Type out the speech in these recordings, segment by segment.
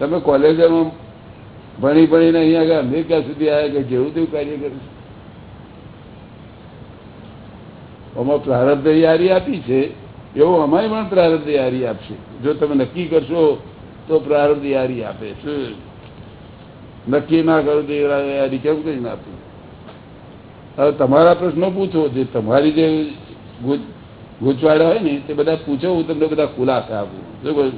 તમે કોલેજોમાં ભણી ભણીને અહીંયા આગળ અમેરિકા સુધી આવ્યા કે જેવું તેવું કાર્ય કર્યું આમાં પ્રારબ્ધ યારી આપી છે, એવું અમારે પણ પ્રારબ્ધ યારી આપશે. જો તમે નક્કી કરશો તો પ્રારબ્ધ યારી આપે શું નક્કી ના કરો તો યારી કેમ કઈ ના આપે? હવે તમારા પ્રશ્નો પૂછો, જે તમારી જે ગૂંચવાડા હોય ને, તે બધા પૂછો, હું તમને બધા ખુલાસા આપું. શું કહું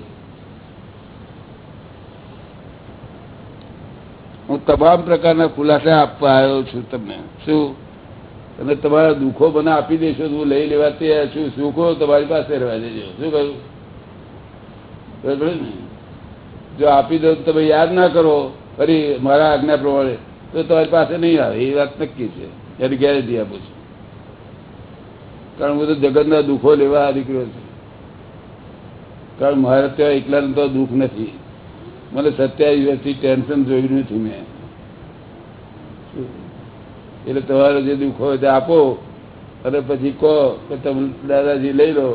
હું તમામ પ્રકારના ખુલાસા આપવા આવ્યો છું તમને. શું? તમે તમારા દુઃખો મને આપી દેશો હું લઈ લેવા તૈયાર છું. સુખો તમારી પાસે રહેવા દેજો. શું કહ્યું? ને? જો આપી દો તમે યાદ ના કરો. ફરી મારા આજ્ઞા પ્રમાણે. તો તમારી પાસે નહીં આવે. એ વાત નક્કી છે. એની ગેરંટી આપું છું. કારણ હું તો જગતના દુઃખો લેવા નીકળ્યો છું. કારણ મારે ત્યાં એકલાને તો દુઃખ નથી. મને સત્યાવીસ વર્ષથી ટેન્શન જોયું નથી મેં. એટલે તમારે જે દુઃખ હોય તે આપો. અને પછી કહો કે તમે દાદાજી લઈ લો.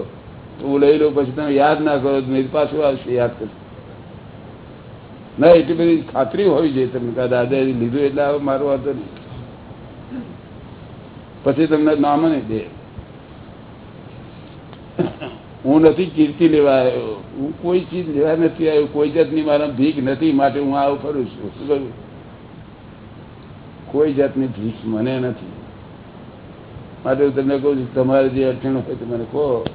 હું લઈ લઉં, પછી તમે યાદ ના કરો તો પાછું આવશે યાદ કરશે ના, એટલી બધી ખાતરી હોવી જોઈએ. તમને દાદાજી લીધું એટલે મારો વાંધો નહીં. પછી તમને નામ નહીં દે. હું નથી કીર્તિ લેવા આવ્યો. હું કોઈ ચીજ લેવા નથી આવ્યો. કોઈ જાતની મારા ભીખ નથી. માટે હું આવું કરું છું. શું કરું? કોઈ જાતની ભીખ મને નથી. માટે હું તમને કહું છું, તમારે જે અડચણ હોય તો મને કહો.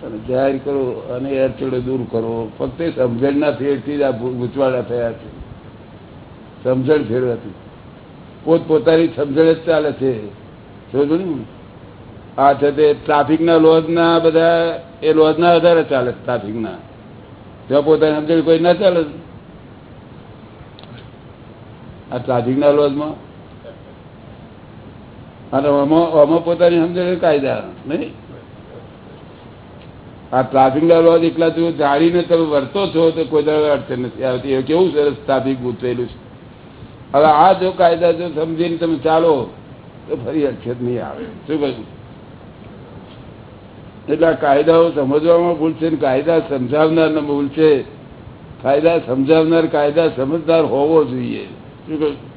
તમે જાહેર કરો અને એ અડચણો દૂર કરો. ફક્ત સમજણના ફેરથી જ આ ગૂંચવાડા થયા છે. સમજણ ફેરવાથી. પોતપોતાની સમજણ જ ચાલે છે. સમજો ને? આ છે તે ટ્રાફિકના લોજના બધા, એ લોજના વધારે ચાલે ટ્રાફિકના. જો પોતાની સમજણ કોઈ ના ચાલે. આ ટ્રાફિકના લોજમાં? અને આમાં પોતાની સમજણ કાયદા, નહીં? આ ટ્રાફિકના લોજ એકલા તું જાણીને તમે વર્તો છો તો કોઈ દર અડચણ નથી. આવતી કેવું સરસ ટ્રાફિક ગૂંચવેલું છે. હવે આ જો કાયદા જો સમજીને તમે ચાલો, તો ફરી અડચણ નહીં આવે. શું કહ્યું? એટલે આ કાયદાઓ સમજવામાં ભૂલ છે કાયદા સમજાવનાર ભૂલ છે. કાયદા સમજાવનાર કાયદા સમજદાર હોવો જોઈએ. શું કહ્યું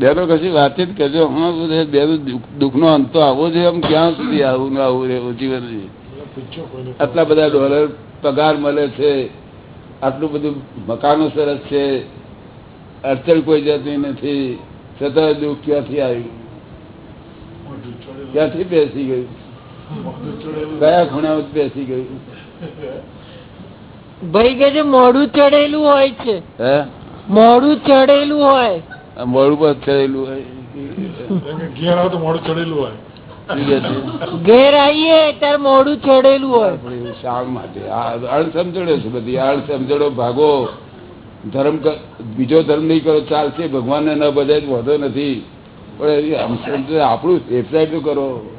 બેનો કશી વાતચીત કરજો. બધે બેનો દુઃખનો અંત તો આવવો જોઈએ આમ ક્યાં સુધી આવું ને આવું રહેવું જીવન આટલા બધા ડોલર પગાર મળે છે. આટલું બધું મકાનો સરસ છે. અડચણ કોઈ જતી નથી. છતાં દુઃખ ક્યાંથી આવ્યું? ક્યાંથી બેસી ગયું કયા ખૂણા બેસી ગયું ભાઈ કે છે મોડું ચડેલું હોય છે. હે? મોડું ચડેલું હોય. મોડું પર ચડેલું હોય. ઘેર આવો તો મોડું ચડેલું હોય. ઘેર આવીએ ત્યારે મોડું ચડેલું હોય. શાળ માટે? આ અણસમજણો છે બધી. અણસમજણો ભાગો. ધર્મ બીજો ધર્મ નહીં કરો ચાલશે. ભગવાનને ન બધા વાંધો નથી. પણ આપણું સેફ સાઈડ કરો.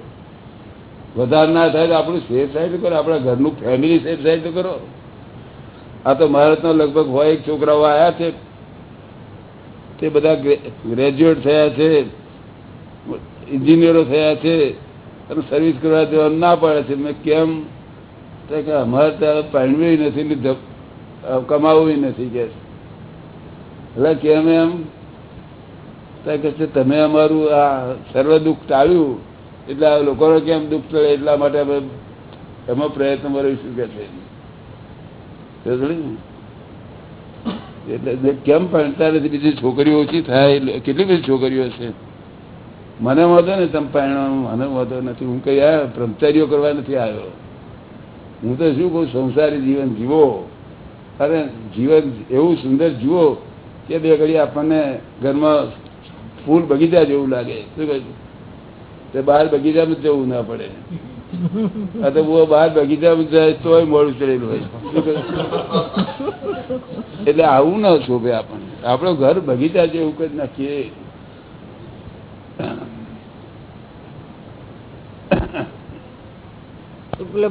આપણું ઘરનું ફેમિલી સેફ સાઈડ કરો. આ તો ભારતના લગભગ હોય એક છોકરાઓ આવ્યા છે. તે બધા ગ્રેજ્યુએટ થયા છે. ઇન્જિનિયરો થયા છે. અને સર્વિસ કરવા દેવાનું ના પડે છે. મેં કેમ? કે અમારે ત્યાં પહેરવી નથી કમાવું નથી કે. એટલે કેમ એમ? તમે અમારું આ સર્વ દુઃખ ટાળ્યું, એટલે આ લોકોને કેમ દુઃખ ટળે એટલા માટે અમે એમાં પ્રયત્ન કરીશું કે છે. એટલે કેમ ભણતા નથી, બીજી છોકરીઓ ઓછી થાય કેટલી બધી છોકરીઓ છે? મને વાંધો ને તમે પરિણામ મને વાંધો નથી. હું કઈ આ બ્રહ્મચારીઓ કરવા નથી આવ્યો. હું તો શું કહું, સંસારી જીવન જીવો. અરે જીવન એવું સુંદર જીવો કે બે ઘડી આપણને ઘરમાં ફૂલ બગીચા જેવું લાગે. શું કહે બહાર બગીચામાં જવું ના પડે. આ તો બહુ બહાર બગીચામાં જાય તોય મોડું ચડેલું હોય. એટલે આવું ના શોભે આપણને. આપણો ઘર બગીચા જેવું કરી નાખીએ.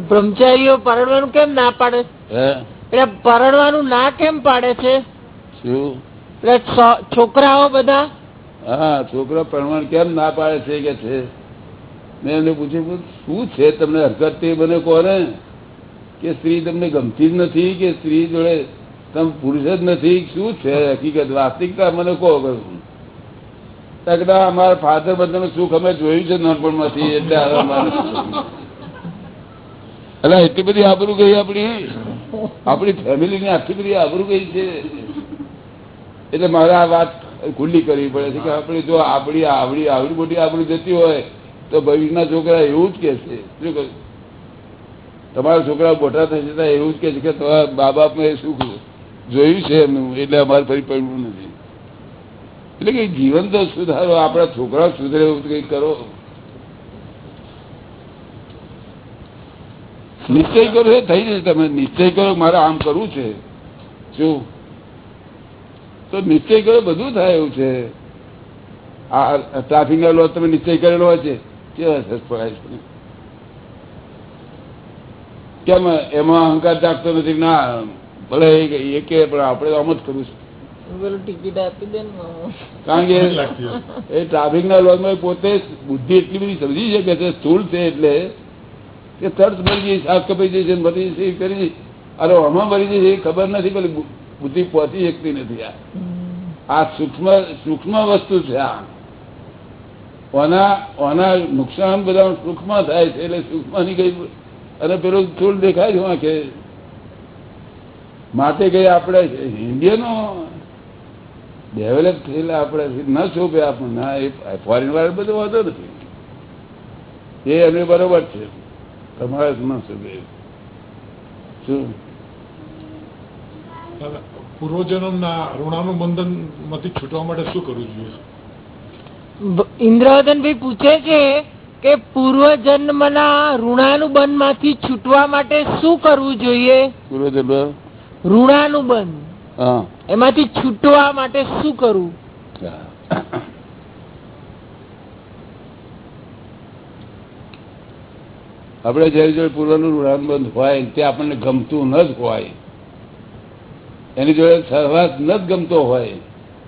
બ્રહ્મચારીઓ પરણવાનું કેમ ના પાડે? હે? એટલે પરણવાનું ના કેમ પાડે છે? શું? છોકરાઓ બધા હા, છોકરો પ્રમાણ કેમ ના પાડે છે કે છે? મેં એમને પૂછ્યું શું છે તમને હરકત તે મને કોને કે સ્ત્રી તમને ગમતી જ નથી, કે સ્ત્રી જોડે તમે પુરુષ જ નથી? શું છે? હકીકત, વાસ્તવિકતા મને કહો કરું તકડા અમારા ફાધર બધાનું સુખ અમે જોયું છે નાનપણમાંથી, એટલે હવે એટલે એટલી બધી આબરું ગઈ આપણી. આપણી ફેમિલીની આટલી બધી આબરું ગઈ છે. એટલે મારે આ વાત ખુલ્લી કરવી પડે છે કે આપણે જો આપણી આવડી આવડી મોટી આપણી જતી હોય તો ભવિષ્યના છોકરા એવું જ કે છે. શું કહ્યું? તમારા છોકરા મોટા થઈ જતા એવું જ કે છે કે તમારા મા બાપને સુખ જોયું છે એમનું એટલે અમારે ફરી પડવું નથી. એટલે કે જીવન તો સુધારો આપણા છોકરા સુધરે એવું કંઈક કરો. નિશ્ચય કરો એ થઈ જશે. તમે નિશ્ચય કરો મારે આમ કરવું છે. શું? તો નિશ્ચય કર્યો બધું થાય એવું છે. આ ટ્રાફિક લો તમે નિશ્ચય કરેલો હોય છે કેવા છે? કેમ એમાં અહંકાર જાગતો નથી? ના ભલે એ કે પણ આપણે આમ જ કરવું છે કારણ કે એ ટ્રાફિક ના લોનમાં પોતે બુદ્ધિ એટલી બધી સમજી છે કે સ્થૂળ છે એટલે કે તરત મરી જઈ શાક કપાઈ જાય છે બધી કરી અરે આમાં મરી જાય છે એ ખબર નથી પેલી બુદ્ધિ પહોંચી શકતી નથી આ. આ સૂક્ષ્મ સૂક્ષ્મ વસ્તુ છે આ. ઓના ઓના નુકસાન બધા સૂક્ષ્મ થાય છે એટલે સૂક્ષ્મની કઈ અને પેલું થોડું દેખાય છે કે માટે કઈ આપણે ઇન્ડિયનો. ડેવલપ થયેલા આપણે ન શોભે આપણને. ના એ ફોરેન વાળા બધો વાંધો નથી. એ એમને બરોબર છે. તમારે ન શોભે. શું? પૂર્વજન્મના ઋણાનું બંધનમાંથી છૂટવા માટે શું કરવું જોઈએ? ઇન્દ્રવદનભાઈ પૂછે છે કે પૂર્વ જન્મના ઋણાનુબંધમાંથી છૂટવા માટે શું કરવું જોઈએ? પૂર્વજન્મ? ઋણાનુબંધ. હા. એમાંથી છૂટવા માટે શું કરવું? આપણે જયારે જયારે પૂર્વનું ઋણાનુબંધ હોય તે આપણને ગમતું ન જ હોય. એની જોડે સહવાસ ન ગમતો હોય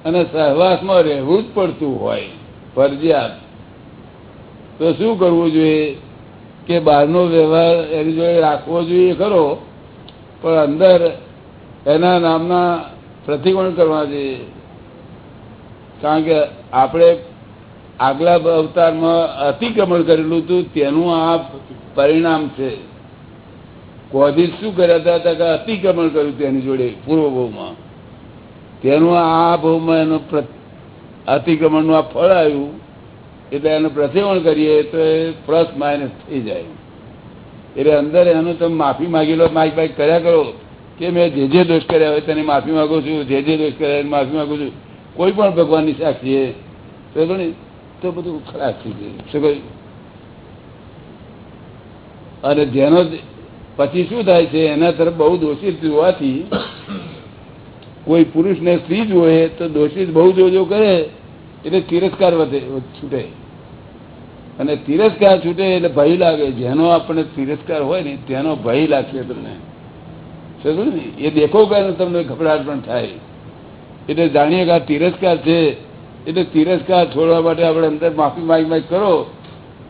અને સહવાસમાં રહેવું જ પડતું હોય, ફરજિયાત. તો શું કરવું જોઈએ? કે બહારનો વ્યવહાર એની જોડે રાખવો જોઈએ ખરો, પણ અંદર એના નામના પ્રતિકોણ કરવા જોઈએ. કારણ કે આપણે આગલા અવતારમાં અતિક્રમણ કરેલું હતું, તેનું આ પરિણામ છે. કોઝિસ શું કર્યા હતા? કે અતિક્રમણ કર્યું તેની જોડે પૂર્વ ભાવમાં તેનું આ ભાવમાં એનું અતિક્રમણ અતિક્રમણનું આ ફળ આવ્યું, એટલે એનું પ્રસેવણ કરીએ તો એ પ્લસ માઇનસ થઈ જાય. એટલે અંદર એનું તમે માફી માગી લો માઇક માગ કર્યા કરો. કે મેં જે જે દોષ કર્યા હોય તેની માફી માંગુ છું, જે જે દોષ કર્યા માફી માંગુ છું. કોઈ પણ ભગવાનની સાક્ષીએ તો ને? તો બધું ખરાબ થઈ ગયું શું કહ્યું? અને જેનો પછી શું થાય છે? એના તરફ બહુ દોષિત જોવાથી કોઈ પુરુષને સ્ત્રી જોવે તો દોષિત બહુ જોજો કરે, એટલે તિરસ્કાર વધે, છૂટે. અને તિરસ્કાર છૂટે એટલે ભય લાગે. જેનો આપણે તિરસ્કાર હોય ને, તેનો ભય લાગશે તમને. સમજો ને? એ દેખો કે તમને ગભરાટ પણ થાય. એટલે જાણીએ કે આ તિરસ્કાર છે. એટલે તિરસ્કાર છોડવા માટે આપણે અંદર માફી માગી માગ કરો.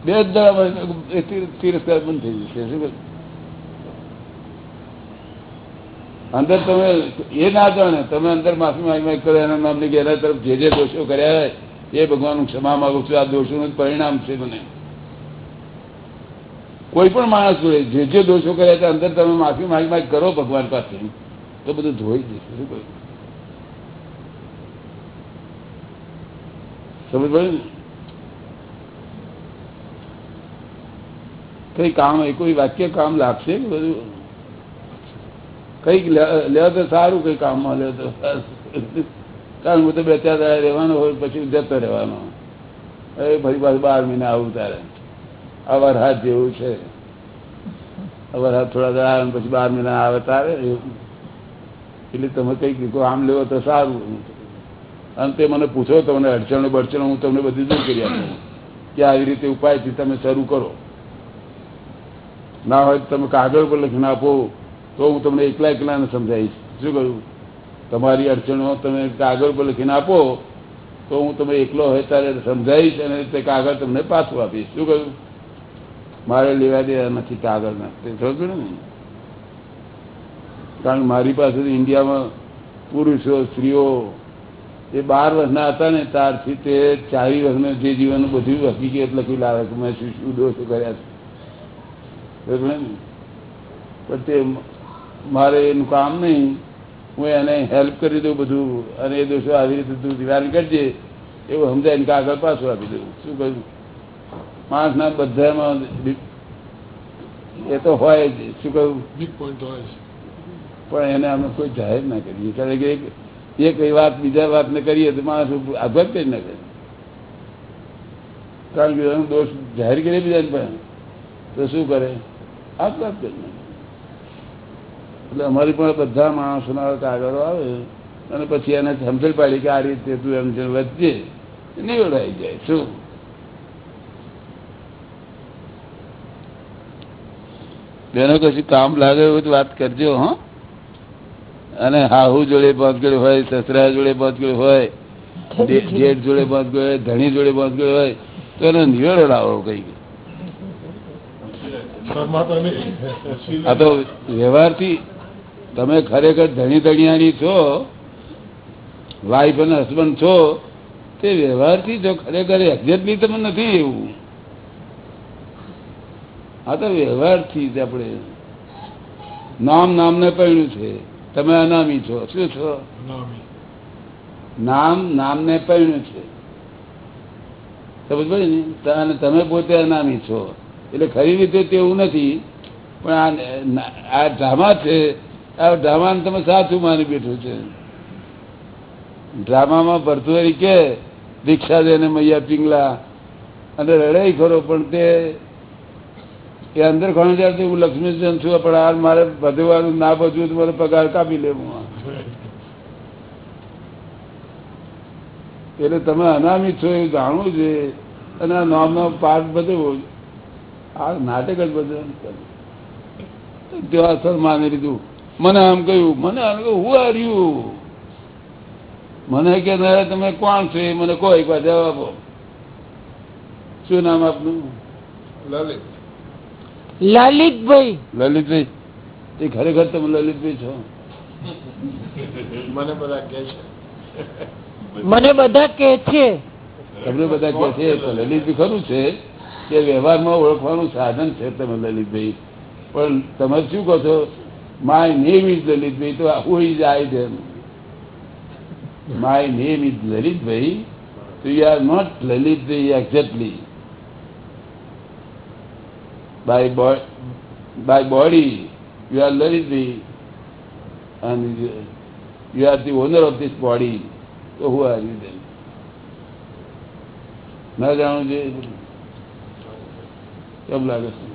બે જ દાડામાં એ તિરસ્કાર બંધ થઈ જશે. શું કહ્યું? અંદર તમે એ ના જાણે, તમે અંદર માફી માંગ કરો, એના નામની ગેરા તરફ જે જે દોષો કર્યા એ ભગવાનનું ક્ષમા માંગુ છું. આ દોષોનું પરિણામ છે મને. કોઈ પણ માણસ જોડે જે જે દોષો કર્યા છે, અંદર તમે માફી માંગ માંગ કરો ભગવાન પાસે, તો બધું ધોઈ જશે શું કહ્યું? સમજ પડે ને? કઈ કામ, એ કોઈ વાક્ય કામ લાગશે કે બધું? કંઈક લે- લે તો સારું, કઈ કામમાં લે તો. કારણ હું તો બે, ચાર દાડા રહેવાનો હોય, પછી જતો રહેવાનો. એ ફરી પાછું બાર મહિના આવું તારે અવાર હાથ જેવું છે. અવાર હાથ થોડા દાડા આવે પછી બાર મહિના આવે તારે. એટલે તમે કંઈક આમ લેવો તો સારું. અને તે મને પૂછો, તમને અડચણો બડચણો હું તમને બધી દૂર કરી આપું. કે આવી રીતે ઉપાયથી તમે શરૂ કરો. ના હોય તમે કાગળ પર લખીને આપો. તો હું તમને એકલા એકલાને સમજાવીશ શું કહ્યું? તમારી અડચણો તમે કાગળ પર લખીને આપો, તો હું તમે એકલો હોય ત્યારે સમજાવીશ અને તે કાગળ તમને પાછું આપીશ. શું કહ્યું? મારે લેવા દેવા નથી કાગળના. તે સમજ્યું ને કારણ મારી પાસે ઇન્ડિયામાં પુરુષો, સ્ત્રીઓ એ બાર વર્ષના હતા ને ત્યારથી તે ચારી વર્ષના જે જીવન બધું હકીકત લખી લાવે કે મેં શું શું દોષો કર્યા છે? પણ તે મારે એનું કામ નહીં હું એને હેલ્પ કરી દઉં બધું અને એ દોષો આવી રીતે તું નિવારણ કરજે એવું સમજાય કે આગળ પાછું આપી દઉં. શું કહ્યું? માણસના બધામાં એ તો હોય જ શું કહ્યું? પણ એને અમે કોઈ જાહેર ના કરીએ. કારણ કે એક- કઈ વાત બીજા વાતને કરીએ તો માણસ આઘાત ના કરે કારણ કે દોષ જાહેર કરીએ બીજાને પણ તો શું કરે? આપઘાત કરી નાખે. એટલે અમારી પણ બધા માણસોના કાગળો આવે અને પછી એને સમજણ પાડી કે આ રીતે તું એમ જેમ વધજે નીવડાઈ જાય શું? બેનો કશું કામ લાગે એવું વાત કરજો હા. અને હાહુ જોડે બાંધગડ હોય સસરા જોડે બાંધગડ હોય જેઠ જોડે બાંધગડ હોય ધણી જોડે બાંધગડ હોય તો એને નિવેડો લાવો કઈ આ તો વ્યવહારથી તમે ખરેખર ધણી ધણિયાની છો વાઈફ અને હસબન્ડ છો તે વ્યવહારથી જો ખરેખર એક્ઝેક્ટલી તમે નથી એવું. આ તો વ્યવહારથી જ આપણે નામ નામને પડ્યું છે. તમે અનામી છો શું છો? નામી નામ નામને પડ્યું છે. સમજ પડી ને? અને તમે પોતે અનામી છો. એટલે ખરી રીતે તેવું નથી. પણ આ ડ્રામા છે આ ડ્રામાને તમે સાચું માની બેઠું છે. ડ્રામામાં ભરતુરી કે, દીક્ષા દેને મૈયા પિંગલા. અને રડાઈ ખરો, પણ તે, એ અંદર ઘણું ત્યારે હું લક્ષ્મીચંદ છું, પણ આ મારે બધું ના બધું તો મારે પગાર કાપી લેવું. એટલે તમે અનામી છો એવું જાણવું છે, અને આ નામનો પાઠ બધો આ નાટક જ બધું ત્યાં અસર માની લીધું. મને આમ કહ્યું મને આમ કહ્યું હું યુ મને કે તમે કોણ છો? એ મને કહો એક વાર જવાબ આપો. શું નામ આપનું? લલિત લલિતભાઈ. લલિતભાઈ? એ ખરેખર તમે લલિતભાઈ છો? મને બધા કે છે. મને બધા કે છે. તમને બધા કે છે લલિતભાઈ ખરું છે કે વ્યવહારમાં ઓળખવાનું સાધન છે તમે લલિતભાઈ. પણ તમે શું કહો છો? માય નેમ is લલિતભાઈ તો who is I them my name is લલિતભાઈ તો you are not Lalitbhai exactly by by body you are Lalitbhai and you are the owner of this body. So who are you then? ના જાણવું જોઈએ કેમ લાગે છે?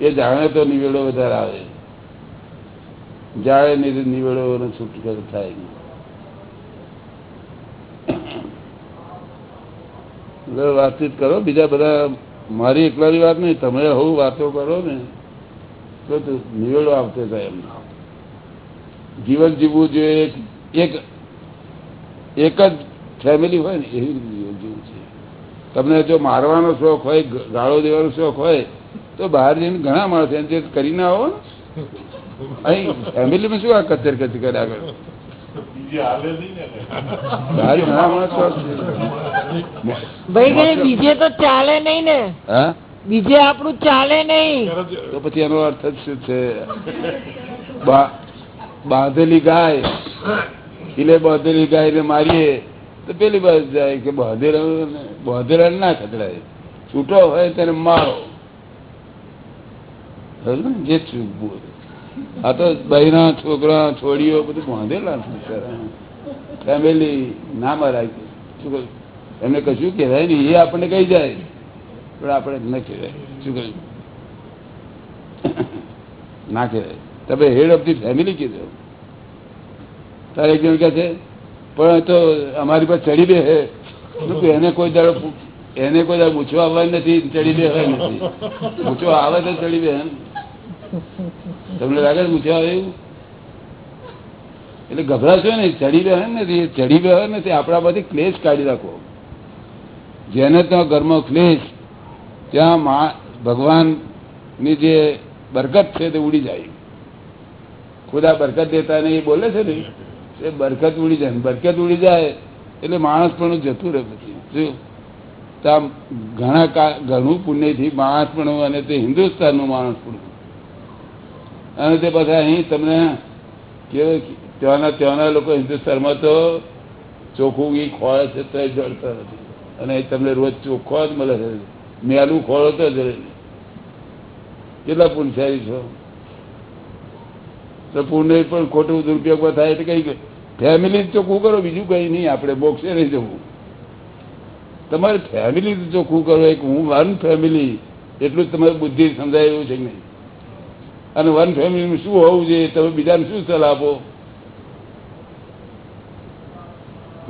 એ જાણે તો નિવેડો વધારે આવે. જાણે નિવેડો છૂટકારો થાય વાતચીત કરો. બીજા બધા, મારી એકલાની વાત નહીં, તમે હું વાતો કરો ને, તો નિવેડો આવતો થાય એમને જીવન જીવવું જોઈએ એક- એક જ ફેમિલી હોય ને, એવી રીતે જીવવું છે તમને જો મારવાનો શોખ હોય, ગાળો દેવાનો શોખ હોય તો બહાર જઈને ઘણા માણસ એને જે કરીને આવો અહીં ફેમિલીમાં શું આ કચર કચર કરે આગળ? બહાર ઘણા માણસ શોખ છે. ભાઈ કે બીજે તો ચાલે નહીં ને. બીજે આપણું ચાલે નહીં. તો પછી એનો અર્થ જ શું છે? બા- બાંધેલી ગાય. એટલે બાંધેલી ગાય ને મારીએ તો પેલી બાજુ જાય કે બાંધેલા બાંધેલા ના ખતરાય. છૂટો હોય તેને મારો? જે આ તો બહેરા છોકરા, છોડીઓ બધું બાંધેલા ફેમિલી ના મરાય એમને કશું કહેવાય નહીં. એ આપણને કહી જાય. પણ આપણે ન કહેવાય. શું કહ્યું? ના કહેવાય. તમે હેડ ઓફ ધી ફેમિલી કીધો તારે એક જણ કહે છે, પણ તો અમારી પાસે ચડી બે હે. એને કોઈ દાડો એને કોઈ દાડો પૂછવા આવવા નથી. ચડી બે હોય નથી. પૂછવા આવે તો ચડી બે એમ. તમને લાગે છે એવું? એટલે ગભરાશો ને ચડી રહ્યો હોય તે, ચડી રહ્યો ને તે આપણા બધી ક્લેશ કાઢી રાખો જેને ત્યાં ઘરમાં ક્લેશ, ત્યાં મા, ભગવાનની જે બરકત છે તે ઉડી જાય. ખુદા બરકત દેતા ને એ બોલે છે ને? એ બરકત ઉડી જાય. બરકત ઉડી જાય એટલે માણસ પણ જતું રહે પછી. શું? તો આમ ઘણા ઘણું પુણ્યથી માણસ પણ અને તે હિન્દુસ્તાનનું માણસ પણ. અને તે બધા અહીં તમને કે ત્યાંના ત્યાંના લોકો હિન્દુસ્તાનમાં તો ચોખ્ખું ઘી ખોળે છે તો જળતા નથી. અને તમને રોજ ચોખ્ખો જ મળે છે. મેલું ખોળો તો જ કેટલા પુણ્યશાળી છો? તો પુણ્ય પણ ખોટું દુરુપયોગમાં થાય એટલે કઈ ફેમિલી ચોખ્ખું કરો, બીજું કઈ નહીં. આપણે બોક્સે નહીં જવું. તમારે ફેમિલી ચોખ્ખું કરો, એક હું વન ફેમિલી એટલું જ તમારી બુદ્ધિ સમજાય એવું છે નહીં? અને વન ફેમિલીમાં શું હોવું જોઈએ? તમે બીજાને શું સલાહ આપો?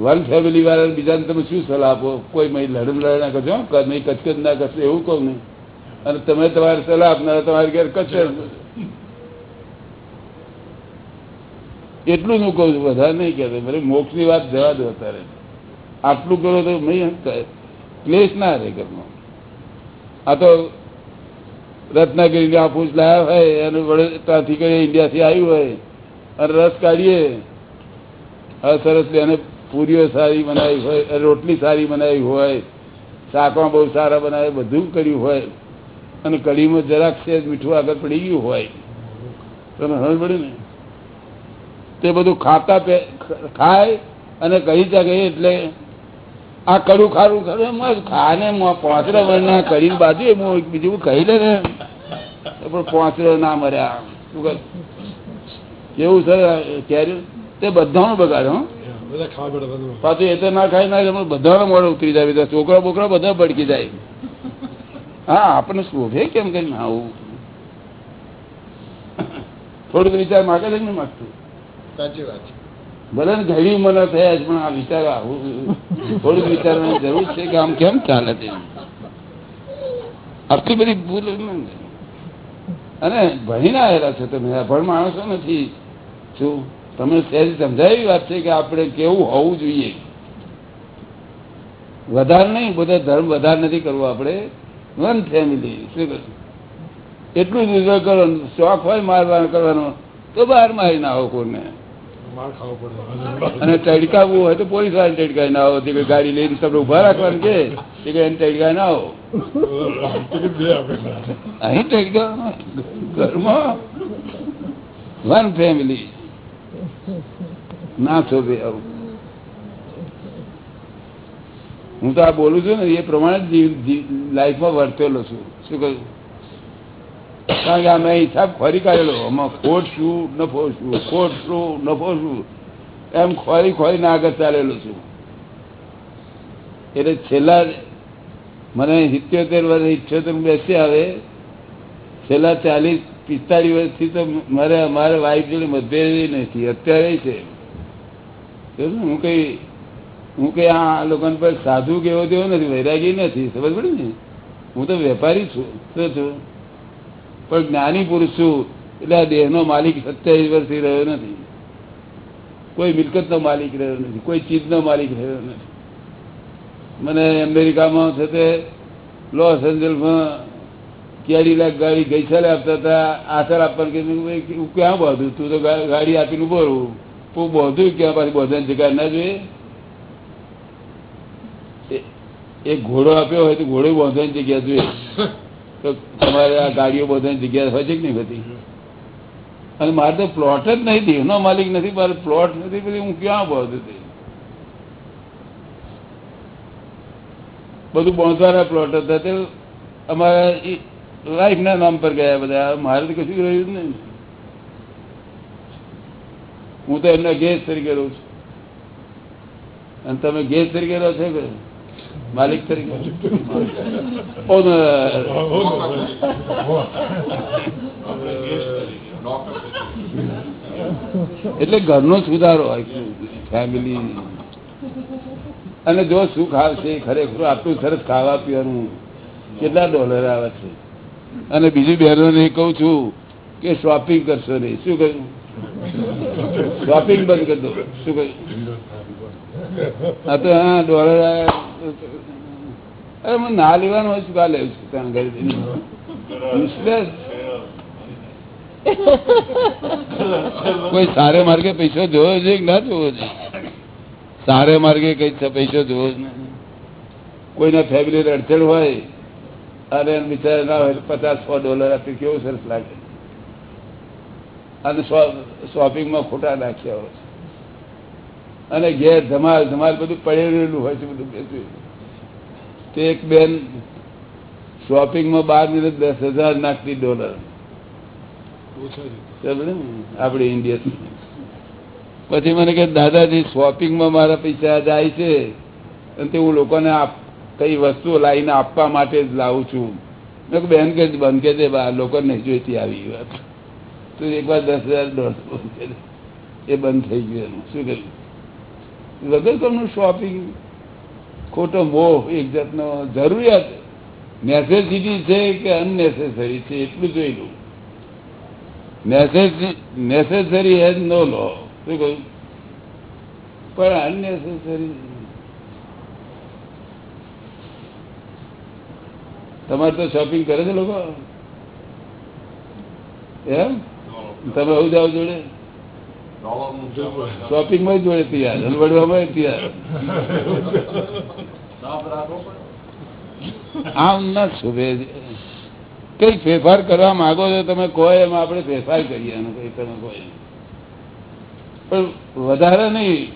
વન ફેમિલી વાળા બીજાને તમે શું સલાહ આપો? કોઈ મહી લડમ લડ ના કરશો નહીં કચકચ ના કરશો, એવું કહું નહીં અને તમે તમારે સલાહ આપનાર તમારી ઘેર કચર. એટલું જ હું કહું છું, વધારે નહીં કહેતો. ભલે મોક્ષની વાત જવા દો અત્યારે. આટલું કરો તો નહીં ક્લેશ ના રહે ઘરમાં. આ તો રત્નાગીરી આફૂસ લાયા હોય અને વડે ત્યાંથી કરી ઇન્ડિયાથી આવ્યું હોય, અને રસ કાઢીએ. હવે સરસ બેને પૂરીઓ સારી બનાવી હોય રોટલી સારી બનાવી હોય, શાકમાં બહુ સારા બનાવે, બધું કર્યું હોય, અને કઢીમાં જરાક છે મીઠું આગળ પડી ગયું હોય. તમે સમજ પડ્યું ને? તે બધું ખાતા ખાય, અને કહી શકે એટલે આ કડું ખારું ખરું ખાને પાંચરા વર્ષના કરીને બાજુ એમ બીજું કહી લે ને પણ પાંચરો ના મર્યા શું કર કેવું છે કેર્યું તે બધાનું બગાડે હો. પાછું એ તો ના ખાઈ ના બધાનો મોડે ઉતરી જાય છોકરા બોકરા બધા ભડકી જાય. હા આપણને શોભે કેમ કરી આવું થોડુંક વિચાર માગે છે નહીં માગતું? સાચી વાત છે. બધાને ઘણી ઉંમર થયા પણ આ વિચાર આવું વિચારવાની જરૂર છે કે આમ કેમ ચાલે આટલી બધી ભૂલ અને ભણીને આવેલા છો તમે અભણ માણસો નથી. શું? તમે સહેજ સમજાવી વાત છે કે આપણે કેવું હોવું જોઈએ? વધારે નહીં, બધા ધર્મ વધારે નથી કરવો આપણે. વન ફેમિલી શું કરું એટલું જ કરવાનું કરો શોખ હોય મારવાનો કરવાનો, તો બહાર મારી ના આવો કોઈને. અને ટડકાવવું હોય તો પોલીસવાળા ટડકાઈ ના આવો. ગાડી લઈને તમને ઊભા રાખવાનું કે? એને ટડકાઈ ના આવો. અહીં ટડકા ઘરમાં? One family. ના શોભે આવું. હું તો આ બોલું છું ને, એ પ્રમાણે લાઈફમાં વર્તેલો છું. શું કહ્યું? કારણ કે અમે હિસાબ ખોરી કાઢેલો. આમાં ખોટ શું નફો શું? ખોટ શું નફો શું? એમ ખોરી ખોરીને આગળ ચાલેલો છું. એટલે છેલ્લા મને સિત્યોતેર વર્ષ ઇઠ્યોતેર બેસી આવે. છેલ્લા ચાલીસ, પિસ્તાળીસ વર્ષથી તો મારે અમારે વાઈફ જોડે મતભેદ નથી. અત્યારે છે? હું કઈ હું કઈ આ લોકોને પર સાધુ કેવો તેવો નથી? વૈરાગી નથી. સમજ પડે ને? હું તો વેપારી છું. શું છું પણ જ્ઞાની પુરુષ છું એટલે આ દેહનો માલિક સત્યાવીસ વર્ષથી રહ્યો નથી. કોઈ મિલકતનો માલિક રહ્યો નથી, કોઈ ચીજનો માલિક રહ્યો નથી. મને અમેરિકામાં છે તે લોસ એન્જલમાં કેરી લાખ ગાડી ગઈ સાલે આપતા હતા આસર આપવાનું કે હું ક્યાં બધું? તું તો ગાડી આપીને ઊભો રહું. હું બધું ક્યાં પાછી બધાની જગ્યા ના જોઈએ? એક ઘોડો આપ્યો હોય તો ઘોડો બાંધવાની જગ્યા જોઈએ. તો તમારે આ ગાડીઓ બધાની જગ્યા હોય છે કે નહીં બધી? અને મારે તો પ્લોટ જ નહીં દેહનો માલિક નથી, મારે પ્લોટ નથી, પછી હું ક્યાં બાંધું બધું બોંધવાના પ્લોટ હતા તે અમારા લાઈફના નામ પર ગયા બધા. મારે તો કશું રહ્યું જ નહીં. હું તો એમના ગેસ તરીકે રહું છું. અને તમે ગેસ તરીકે રહો છો કે? માલિક તરીકે ઓનર એટલે ઘરનો સુધારો ફેમિલી અને જો સુખ આવશે ખરેખર આટલું સરસ ખાવા પીવાનું કેટલા ડોલર આવે છે? અને બીજી બહેનોને કહું છું કે શોપિંગ કરશો નહીં. શું કહ્યું? શોપિંગ બંધ કરી દો. શું કહ્યું? ના લેવાનું હોય શું કા લેવું છું ત્યાં ઘરે કોઈ સારે માર્ગે પૈસો જોવો છે કે ના જોવો છે? સારે માર્ગે કઈ પૈસો જોવો જ નહીં કોઈના ફેમિલી અડચણ હોય, અને બિચારા ના હોય, પચાસ, સો ડોલર આપી, કેવું સરસ લાગે? અને શોપિંગમાં ખોટા નાખ્યા હોય છે. અને ઘેર ધમાલ ધમાલ બધું પડેલું હોય છે બધું બેસી. તે એક બેન શોપિંગમાં બાર મિનિટ દસ હજાર નાખતી ડોલર આપણે ઇન્ડિયા પછી મને કે દાદાજી શોપિંગમાં મારા પૈસા જાય છે. અને તે હું લોકોને કઈ વસ્તુ લાવીને આપવા માટે જ લાવું છું. મેં કહ્યું, બેન કે બંધ કે દે બા લોકો નહીં જોઈતી આવી વાત. તો એકવાર દસ હજાર ડોલર એ બંધ થઈ ગયું એનું. શું કર્યું? વગર કોનું શોપિંગ ખોટો મોહ એક જાતનો જરૂરિયાત. નેસેસિટી છે કે અનનેસેસરી છે એટલું જોઈ લઉં. નેસેસરી હેઝ નો લો શું કહ્યું? પણ અનનેસેસરી તમારે તો શોપિંગ કરે છે લોકો? એમ? તમે આવું જાવ જોડે? શોપિંગમાં જોડે તૈયાર, હલવડવામાં તૈયાર. આમ ના શુભે કઈ ફેરફાર કરવા માંગો છો તમે? કહો એમ આપણે ફેરફાર કરીએ કઈ તમે કહો પણ વધારે નહીં.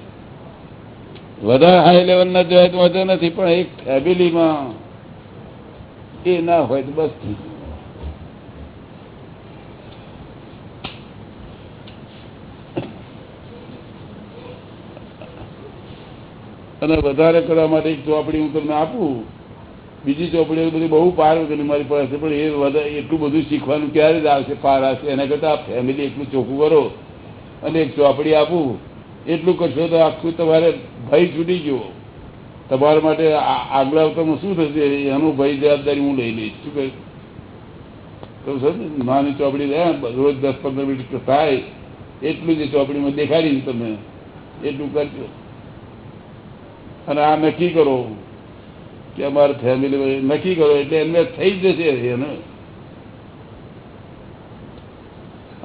વધારે હાઈ લેવલ ના જોઈએ તો વાંધો નથી, પણ એક ફેમિલીમાં એ ના હોય તો બસ થઈ ગયું. અને વધારે કરવા માટે એક ચોપડી હું તમને આપું. બીજી ચોપડીઓ બધી બહુ પાર વગરની મારી પાસે, પણ એ એટલું બધું શીખવાનું ક્યારે જ આવશે, પાર આવશે? એના કરતાં ફેમિલી એટલું ચોખ્ખું કરો. અને એક ચોપડી આપું. એટલું કરશો તો આખું તમારે ભય છૂટી ગયો. તમારા માટે આગલા અવતારમાં શું થશે? એનું ભય જવાબદારી હું લઈ લઈશ. શું કહ્યું તો સર, નાની ચોપડી રહ્યા રોજ દસ પંદર મિનિટ થાય. એટલું જ ચોપડીમાં દેખાડીને તમે. એટલું કરજો. અને આ નક્કી કરો કે અમારે ફેમિલી નક્કી કરો એટલે એમને થઈ જ જશે એને.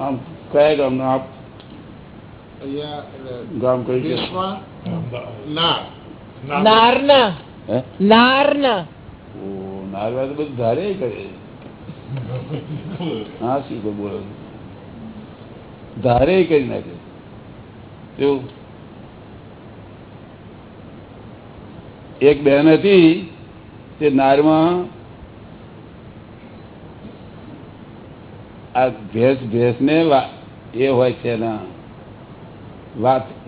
આમ કયા ગામના? આપ ગામ કઈ ગયા? દેશમાં? ના નારના. હે? નારના. ઓ નારવા તો બધું ધારે કરે. હા શું બોલો ધારે કરી નાખે. એવું? એક બેન હતી તે નારમાં આ ભેંસ ભેંસ ને એ હોય છે એના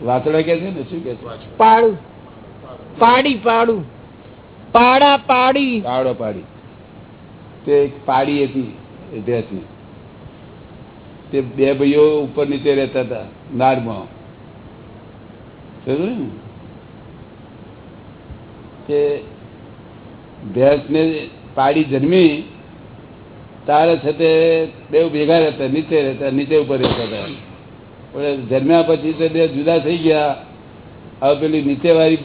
વાતડા કે છે ને શું કે છે? પાડું. પાડી પાડું. પાડા પાડી. પાડો પાડી. તે એક પાડી હતી એ ભેંસની. તે બે ભાઈઓ ઉપર નીચે રહેતા હતા નારમાં. ને? તે ભેંસને પાડી જન્મી, તારે છે તે બે ભેગા રહેતા, નીચે રહેતા, નીચે ઉપર રહેતા હતા. જન્મ્યા પછી તો બે જુદા થઈ ગયા. હવે પેલી નીચેવાળી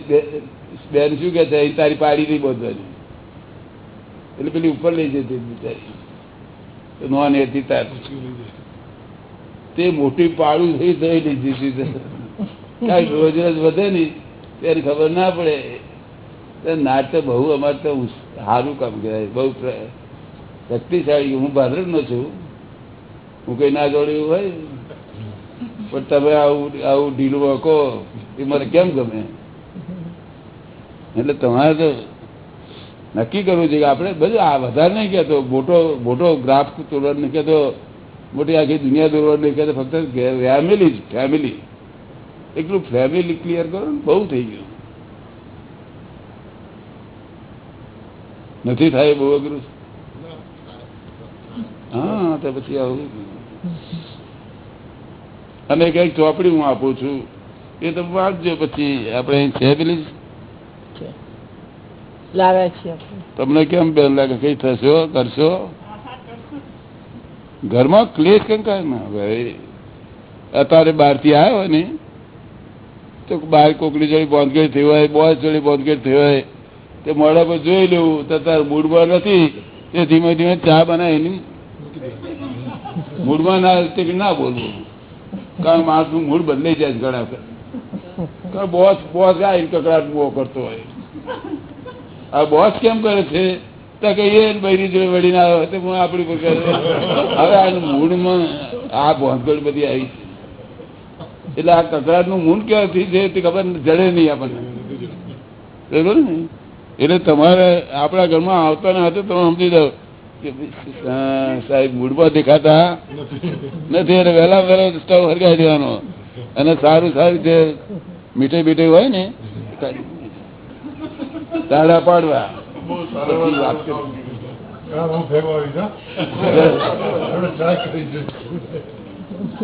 બેન શું કે છે, અહીં તારી પાડી નહીં બોધવાની. એટલે પેલી ઉપર લઈ જતી બિચારી. નોન હતી તાર. તે મોટી પાડું થઈ થઈ લીધી રોજ રોજ વધે નહીં ત્યારે ખબર ના પડે. નાટ તો બહુ અમારે તો સારું કામ કહેવાય, બહુ શક્તિશાળી. હું ભારત નો છું. હું કઈ ના જોડ્યું હોય, પણ તમે આવું આવું ઢીલું કહો એ મને કેમ ગમે? એટલે તમારે તો નક્કી કરવું છે કે આપણે બધું, આ વધારે નહીં કહેતો, મોટો મોટો ગ્રાફ તોડવા નહીં કહેતો, મોટી આખી દુનિયા દોરવા નહીં કહેતો, ફક્ત ફેમિલી જ, ફેમિલી. એટલું ફેમિલી ક્લિયર કરો ને બહુ થઈ ગયું. નથી થાય બહુ અઘરું? હા તો પછી આવું. અને કંઈક ચોપડી હું આપું છું. એ તો વાંચજો પછી. આપણે છે પેલી. તમને કેમ બેન લાગે? કઈ થશો? કરશો? ઘરમાં ક્લેશ કેમ કાંઈ ના ભાઈ અત્યારે બહારથી આવ્યો હોય ને તો બહાર કોકડી જોડે બોંધગેટ થઈ હોય બોસ જોડે બોંધગેટ થયું હોય તે મોડા પર જોઈ લેવું, તો તાર મૂડમાં નથી. તે ધીમે ધીમે ચા બનાવીને મૂડમાં ના ના બોલવું. કારણ માણસનું મૂડ બદલાઈ જાય ઘણા વખત. બોસ બોસ આવીને કકડાટ બહુ કરતો હોય. આ બોસ કેમ કરે છે? તો કે એ બૈરી વળીને આવ્યો તો હું. હવે આ મૂડમાં આ ભોંતગડ બધી આવી છે. એટલે આ કકડાટનું મૂળ ક્યાંથી છે તે ખબર જડે નહીં આપણને. બરોબર ને? એટલે તમારે આપણા ઘરમાં આવતા ના હતા તમે સમજી દો સાહેબ મૂળમાં દેખાતા નથી એટલે વહેલા વહેલા સ્ટવ હરગાઈ દેવાનો. અને સારું સારું જે મીઠાઈ બીઠાઈ હોય ને તાળા પાડવા.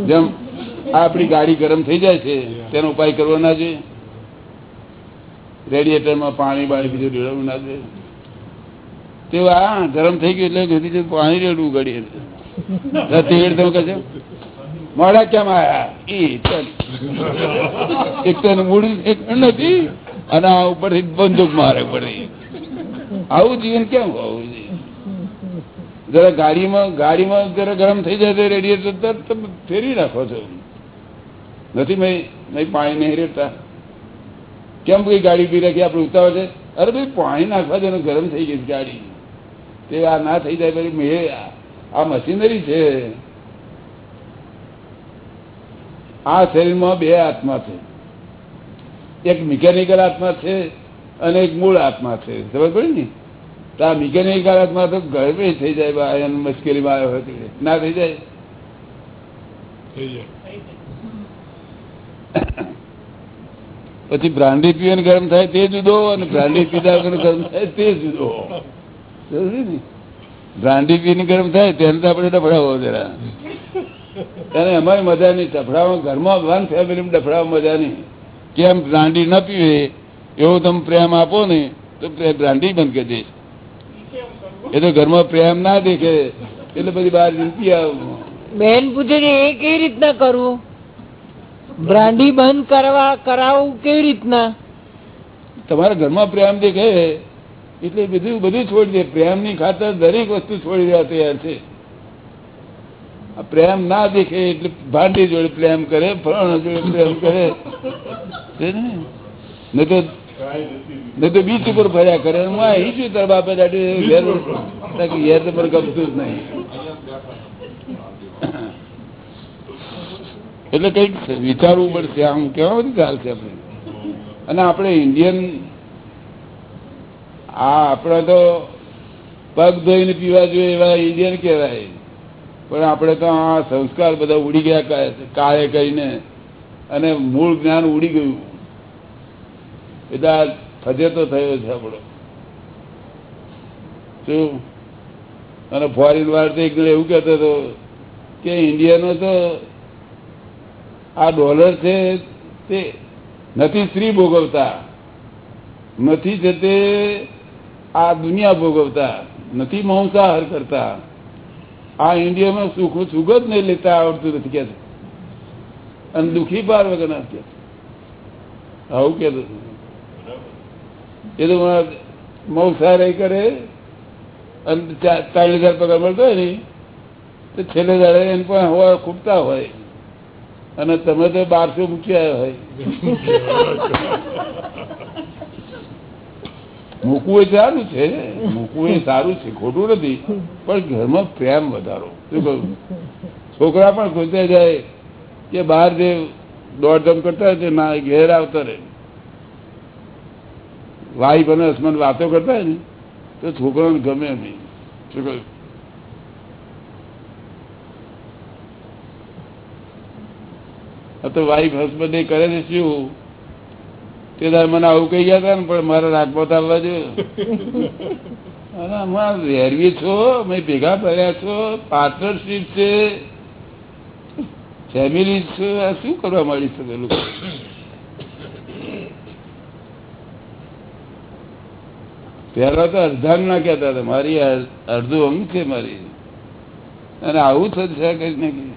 જેમ આપણી ગાડી ગરમ થઈ જાય છે, તેનો ઉપાય કરવો ના જોઈએ. રેડિયેટરમાં પાણી બાળી બીજું રેડવું ના દે. તે ગરમ થઈ ગયું એટલે પાણી રેડવું તમે કહે મોડા કેમ આયા. એક તો મૂળ નથી અને આ ઉપરથી બંદૂક મારે પડી. આવું જીવન કેમ હોવું જરા ગાડીમાં ગાડીમાં જરા ગરમ થઈ જાય રેડિયેટર તમે ફેરવી નાખો છો. નથી મેં પાણી નહીં રેડતા. કેમ ભાઈ ગાડી પી રાખી આપણે ઉતાવળ છે? અરે ભાઈ પાણી નાખવા દે ગરમ થઈ ગઈ ગાડી. તે આ ના થઈ જાય પછી મેં આ મશીનરી છે. આ શરીરમાં બે આત્મા છે. એક મિકેનિકલ આત્મા છે અને એક મૂળ આત્મા છે. ખબર પડી ને? તો આ મિકેનિકલ આત્મા તો ગરબે થઈ જાય મુશ્કેલીમાં આવ્યો હોય ના થઈ જાય? થઈ જાય. પછી બ્રાન્ડી પીવાને ગરમ થાય તે જુદો અને બ્રાન્ડી પીધા ગરમ થાય તે જુદો. બ્રાન્ડી પીને ગરમ થાય તેને આપણે ડફડાવો જરા. તેને અમારી મજા નહીં. ડફડાવા ઘરમાં વન ફેમિલીમાં ડફડાવા મજા નહીં. કેમ બ્રાન્ડી ન પીવે, એવો તમે પ્રેમ આપો ને, તો બ્રાન્ડી બંધ કરી દઈશ. એ તો ઘરમાં પ્રેમ ના દેખે. એટલે બધી બહાર પી આવું. બેન પૂછે એ કેવી રીતના કરવું? બ્રાન્ડી બંધ કરવા કરાવવું કેવી રીતના? તમારા ઘરમાં પ્રેમ દેખે, એટલે બધું બધું છોડી દે. પ્રેમની ખાતર દરેક વસ્તુ છોડી દેવા તૈયાર છે. પ્રેમ ના દેખે એટલે ભાંડી જોડે પ્રેમ કરે, ફલાણા જોડે પ્રેમ કરે. ને? તો નહીં તો બીચ ઉપર ફર્યા કરે. હું અહીં છું તારા બાપે દાટી ઘેર ઘેર તો મને ગમતું જ નહીં. એટલે કંઈક વિચારવું પડશે, આમ કેવા બધી ચાલશે આપણે અને આપણે ઇન્ડિયન આ આપણે તો પગ ધોઈને પીવા જોઈએ એવા ઇન્ડિયન કહેવાય. પણ આપણે તો આ સંસ્કાર બધા ઉડી ગયા કાળે કરીને અને મૂળ જ્ઞાન ઉડી ગયું. એટલે આ ફજેતો થયો છે આપણો. શું? અને ફોરેન વાર તો એક એવું કહેતો હતો કે ઇન્ડિયનો તો આ ડોલર છે તે નથી સ્ત્રી ભોગવતા. નથી છે તે આ દુનિયા ભોગવતા. નથી માંસાહાર કરતા. આ ઇન્ડિયામાં સુખ સુખ જ નહીં લેતા આવડતું નથી કે અને દુઃખી પાર વગર ના કે આવું કેતો એ તો માંસાહાર કરે અને ત્રણ હજાર પગાર મળતો હોય ને, તો છેલ્લે દાડે એને પણ હોવા ખૂટતા હોય. અને તમે તો બારસો મૂક્યા હોય. મૂકવું એ સારું છે, મૂકવું એ સારું છે, ખોટું નથી, પણ ઘરમાં પ્રેમ વધારો. છોકરા પણ ખોતા જાય કે બહાર જે દોડધમ કરતા હોય ના ઘેર આવતા રહે. વાઈફ અને હસબન્ડ વાતો કરતા હોય ને, તો છોકરાને ગમે નહીં. શું કહ્યું તો વાઈફ હસબન્ડ એ કરે છે શું? તે મને આવું કહી ગયા ને, પણ મારા રાજપોત આવવા જો અમારા વેરવી છો? અમે ભેગા કર્યા છો? પાર્ટનરશીપ છે? ફેમિલી છે? આ શું કરવા મળી છે પેલું પહેલા તો અર્ધાંગ ના કહેતા હતા, મારી અડધું અંગ છે મારી. અને આવું થશે કઈ નાખી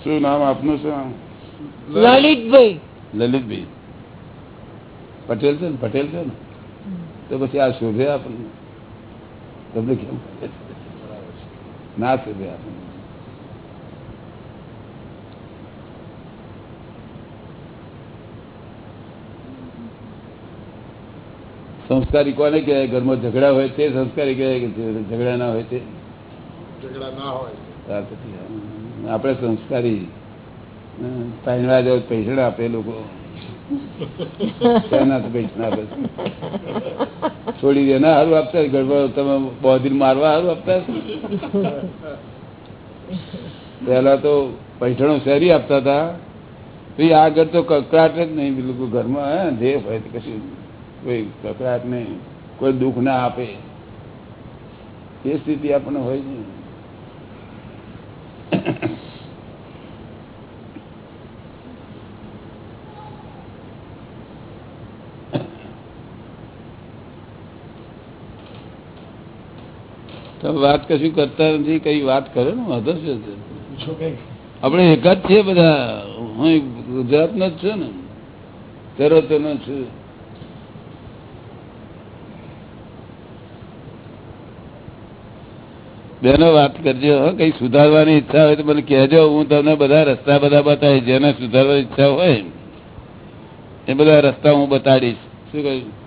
શું નામ આપનું શું લલિતભાઈ લલિતભાઈ પટેલ છે ને પટેલ છે ને તો પછી આ શોભે આપણને તમને કેમ ના સુધે આપણને સંસ્કારી કોને કહેવાય ઘરમાં ઝઘડા હોય તે સંસ્કારી કહેવાય કે જે ઝઘડા ના હોય તે ઝઘડા ના હોય ત્યાર પછી આપણે સંસ્કારી પહેણવા જાવ પૈસા આપે લોકો. તો છોડી દે. ના સારું આપતા ગરબા તમે બહોદીર મારવા સારું આપતા પેલા તો પૈઠણો શેરી આપતા હતા. પછી આગળ તો કકડાટ જ નહીં. બિલકુલ ઘરમાં, હે જે હોય તે કશું કોઈ કકડાટ નહીં. કોઈ દુઃખ ના આપે. એ સ્થિતિ આપણને હોય છે તમે વાત કશું કરતા નથી કઈ વાત કરો ને વાંધો છે? આપણે એક જ છે બધા. હું ગુજરાત નો જ છું ને. તરત નો છું. બેનો વાત કરજો કઈ સુધારવાની ઈચ્છા હોય તો મને કહેજો, હું તમને બધા રસ્તા બધા બતાવીશ, જેને સુધારવાની ઈચ્છા હોય, એ બધા રસ્તા હું બતાડીશ. શું કહ્યું?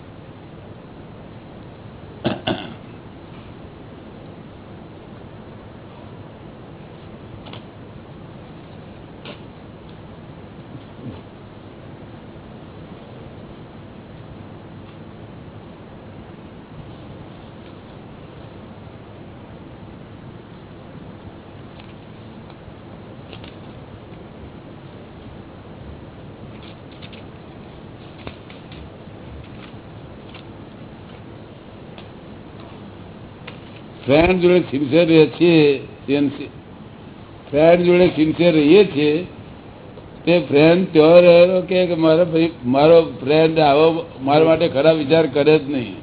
ફ્રેન્ડ જોડે સિન્સિયર રહીએ છીએ ફ્રેન્ડ જોડે સિન્સિયર રહીએ છીએ તે ફ્રેન્ડ ત્યાં રહેલો કે મારા ભાઈ, મારો ફ્રેન્ડ આવો, મારા માટે ખરાબ વિચાર કરે જ નહીં.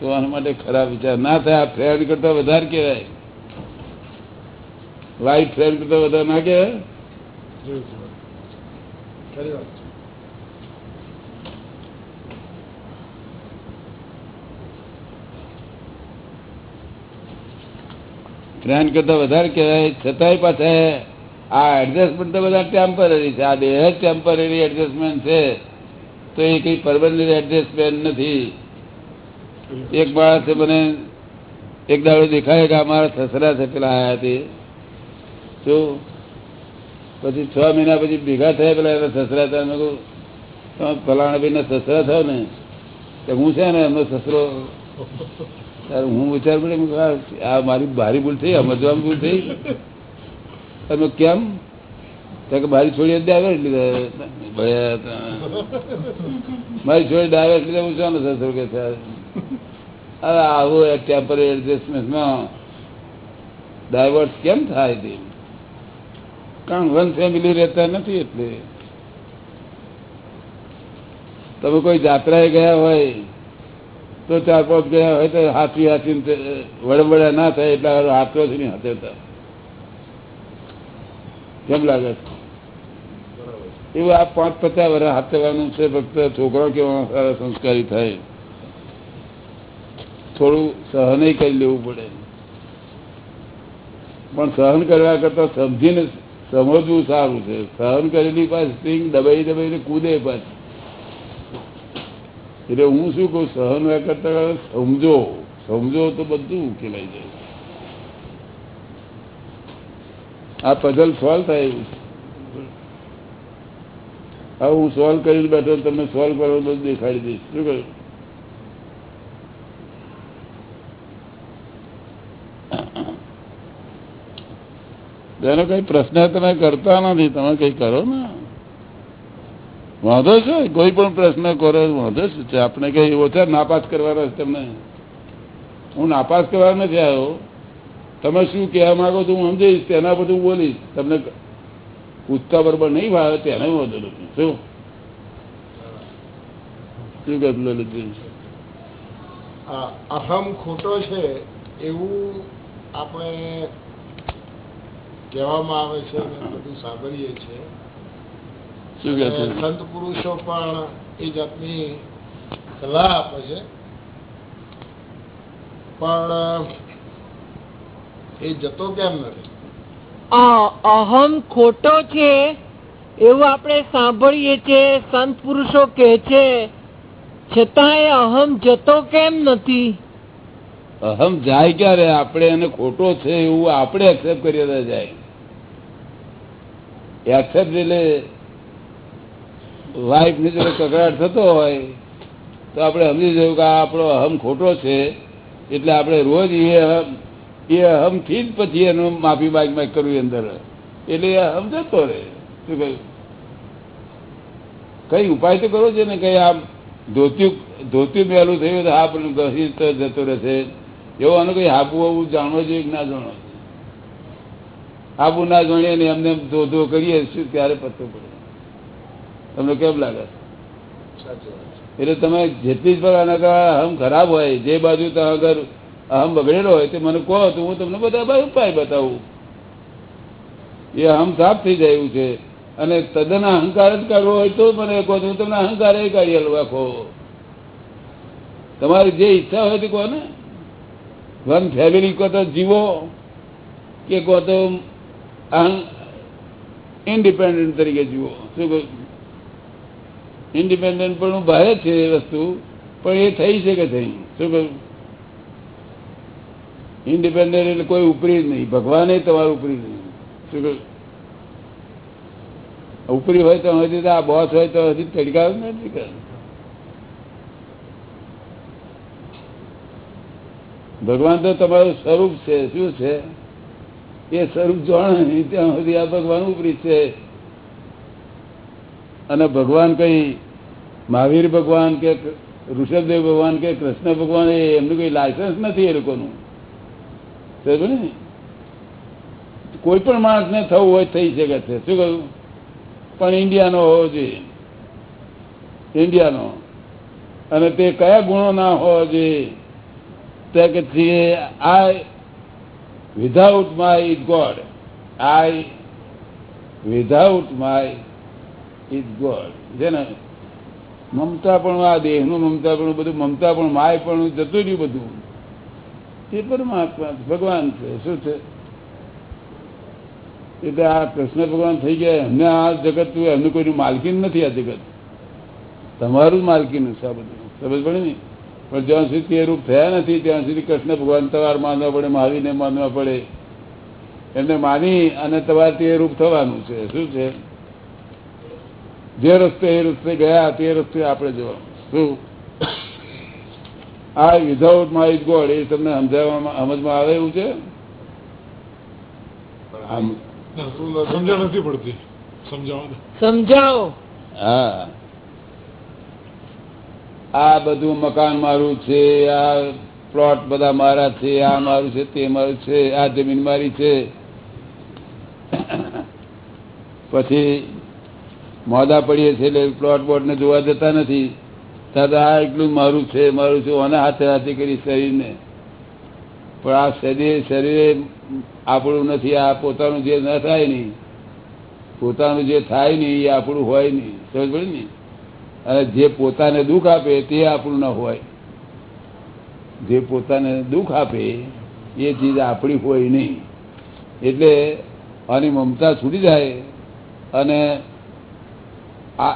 તો આના માટે ખરાબ વિચાર ના થાય. આ ફ્રેન્ડ કરતા વધારે કહેવાય. વાઈફ ફ્રેન્ડ કરતા વધારે ના કહેવાય? ફ્રેન્ડ કરતા વધારે કહેવાય. છતાંય પાછા આ એડજસ્ટમેન્ટ તો બધા ટેમ્પરરી છે. આ દેહ જ ટેમ્પરરી એડજસ્ટમેન્ટ છે. તો એ કઈ પરમનન્ટ એડજસ્ટમેન્ટ નથી. એક માણસે મને એક દાડો દેખાય કે અમારા સસરા છે, પેલા આયા તે તો પછી છ મહિના પછી ભેગા થયા પેલા એના સસરા હતા. મેં કહું ફલાણા ભાઈના સસરા થયો ને, તો હું છે ને એમનો સસરો? હું વિચાર કર્યો આ મારી ભારી ભૂલ થઈ, સમજવામાં ભૂલ થઈ. તમે કેમ? મારી છોડી ડાયવર એટલે. મારી છોડી ડાયવર એટલે હું શાનો સસરો કે હવે ટેમ્પરરી એડજસ્ટમેન્ટમાં ડાયવર્સ કેમ થાય તે? કારણ વન ફેમિલી રહેતા નથી એટલે. તમે કોઈ જાત્રાએ ગયા હોય તો ચાર પાંચ ગયા હોય તો હાથી હાથી વડબડા ના થાય એટલા હાથો જ નહીં હાથે કેમ લાગે? એવું આ પાંચ પચાસ વર્ષ હાથવાનું છે, ફક્ત છોકરો કેવા સારા સંસ્કારી થાય. થોડું સહન કરી લેવું પડે. પણ સહન કરવા કરતા સમજીને સમજવું સારું છે. સહન કરેલી પાછી સ્ટ્રીંગ દબાઈ દબાઈને કૂદે પાછી. એટલે હું શું કહું, સહન કરતા સમજો. સમજો તો બધું ઉકેલાઈ જાય. આ પઝલ સોલ્વ થાય એવું હવે હું સોલ્વ કરીને બેઠો તમને સોલ્વ કરવાનું બધું દેખાડી દઈશ. શું કહ્યું? એનો કઈ પ્રશ્ન તમે કરતા નથી. તમે કઈ કરો ને? વાંધો છે? કોઈ પણ પ્રશ્ન કરો, વાંધો છે. આપણે કઈ ઓછા નાપાસ કરવાના છે તમને. હું નાપાસ કરવા નથી આવ્યો. તમે શું કહેવા માંગો છો હું સમજીશ, તેના પર હું બોલીશ. તમને પૂછતા બરોબર નહીં ભાવે તેને વાંધો નથી. શું? શું કહ્યું અહમ ખોટો છે એવું આપણે કહેવામાં આવે છે બધું સાંભળીએ છીએ. શું કે છે? સંત પુરુષો પણ એ જાતની સલાહ આપે છે. પણ એ જતો કેમ નથી? અહમ ખોટો છે એવું આપણે સાંભળીએ છીએ સંત પુરુષો કે છે છતાં એ અહમ જતો કેમ નથી? અહમ જાય ક્યારે? આપણે એને ખોટો છે એવું આપણે એક્સેપ્ટ કરીએ જાય એક્સેપ્ટ એટલે વાઇફની જોડે કકડાટ થતો હોય, તો આપણે સમજી જવું કે આપણો અહમ ખોટો છે. એટલે આપણે રોજ એ અહમ, એ અહમથી જ પછી એનું માફી બાગ બાગ કરવી અંદર. એટલે એ અહમ જતો રહે. શું કહ્યું? કઈ ઉપાય તો કરો છે ને કઈ આમ ધોત્યું ધોત્યું પહેલું થયું તો હા, પણ ઘસી જતો રહેશે. એવો આનું કઈ હાબુ આવું જાણવો જોઈએ કે ના જાણવો જોઈએ? ના જાણીએ ને એમને એમ ધો ધો કરીએ, શું ત્યારે પત્તો પડે? તમને કેમ લાગે. એટલે તમે જેટલી જ ભગવાન અહમ ખરાબ હોય જે બાજુ તો અગર અહમ બગડેલો હોય તે મને કહો તો હું તમને બધા ઉપાય બતાવું. એ અહમ સાફ થઈ જાય એવું છે. અને તદ્દન અહંકાર જ કાઢવો હોય તો મને કહો હું તમને અહંકાર એ કાઢી હલવા કહો. તમારી જે ઈચ્છા હોય તે કહો ને. વન ફેમિલી કહો તો જીવો કે કહો તો ઇન્ડિપેન્ડન્ટ તરીકે જીવો. શું કહું? ઇન્ડિપેન્ડન્ટ પણ ભારે છે એ વસ્તુ, પણ એ થઈ શકે થઈ શું કહ્યું? ઇન્ડિપેન્ડન્ટ એટલે કોઈ ઉપરી જ નહીં. ભગવાને તમારું ઉપરી નહીં. શું કહ્યું? ઉપરી હોય તો હજી આ બોસ હોય તો હજી તડકા નથી કરે ભગવાન તો તમારું સ્વરૂપ છે. શું છે? એ સ્વરૂપ જાણે ત્યાં સુધી આ ભગવાન ઉપરી છે. અને ભગવાન કઈ મહાવીર ભગવાન કે ઋષભદેવ ભગવાન કે કૃષ્ણ ભગવાન એમનું કઈ લાયસન્સ નથી એ લોકોનું? સમજ ને? કોઈ પણ માણસને થવું હોય થઈ શકે છે. શું કહ્યું? પણ ઇન્ડિયાનો હોવો જોઈએ. ઇન્ડિયાનો. અને તે કયા ગુણો ના હોવા જોઈએ? તે કે છે I without my god I without my is god જેને મમતા પણ આ દેહનું મમતા પણ બધું, મમતા પણ માય પણ જતું રહ્યું બધું. એ પરમાત્મા, ભગવાન છે. શું છે? એટલે આ કૃષ્ણ ભગવાન થઈ ગયા, એમને આ જગત એમનું કોઈનું માલકીન નથી આ જગત. તમારું માલકીનું છે આ બધું. સમજ પડે ને? પણ જ્યાં સુધી તે રૂપ થયા નથી, ત્યાં સુધી કૃષ્ણ ભગવાન તમારે માનવા પડે, મહાવીરને માનવા પડે. એમને માની અને તમારે તે રૂપ થવાનું છે. શું છે? જે રસ્તે એ રસ્તે ગયા તે રસ્તે આપણે જવાનું. આ વિધાઉટ માય ગોડ એ તમને સમજાવવામાં સમજમાં આવે એવું છે? સમજણ નથી પડતી. સમજાવો. હા. આ બધું મકાન મારું છે આ પ્લોટ બધા મારા છે આ મારું છે તે મારું છે આ જમીન મારી છે. પછી મોદા પડીએ છીએ એટલે પ્લોટ બોટ ને જોવા જતા નથી. ત્યારે આ એટલું મારું છે મારું છે અને હાથે હાથે કરી શરીરને. પણ આ શરીર, શરીરે આપણું નથી, આ પોતાનું જે ન થાય નહીં પોતાનું જે થાય નહીં એ આપણું હોય નહીં સમજ પડે ને? અને જે પોતાને દુઃખ આપે, તે આપણું ન હોય. જે પોતાને દુઃખ આપે, એ ચીજ આપણી હોય નહીં. એટલે આની મમતા છૂટી જાય. અને આ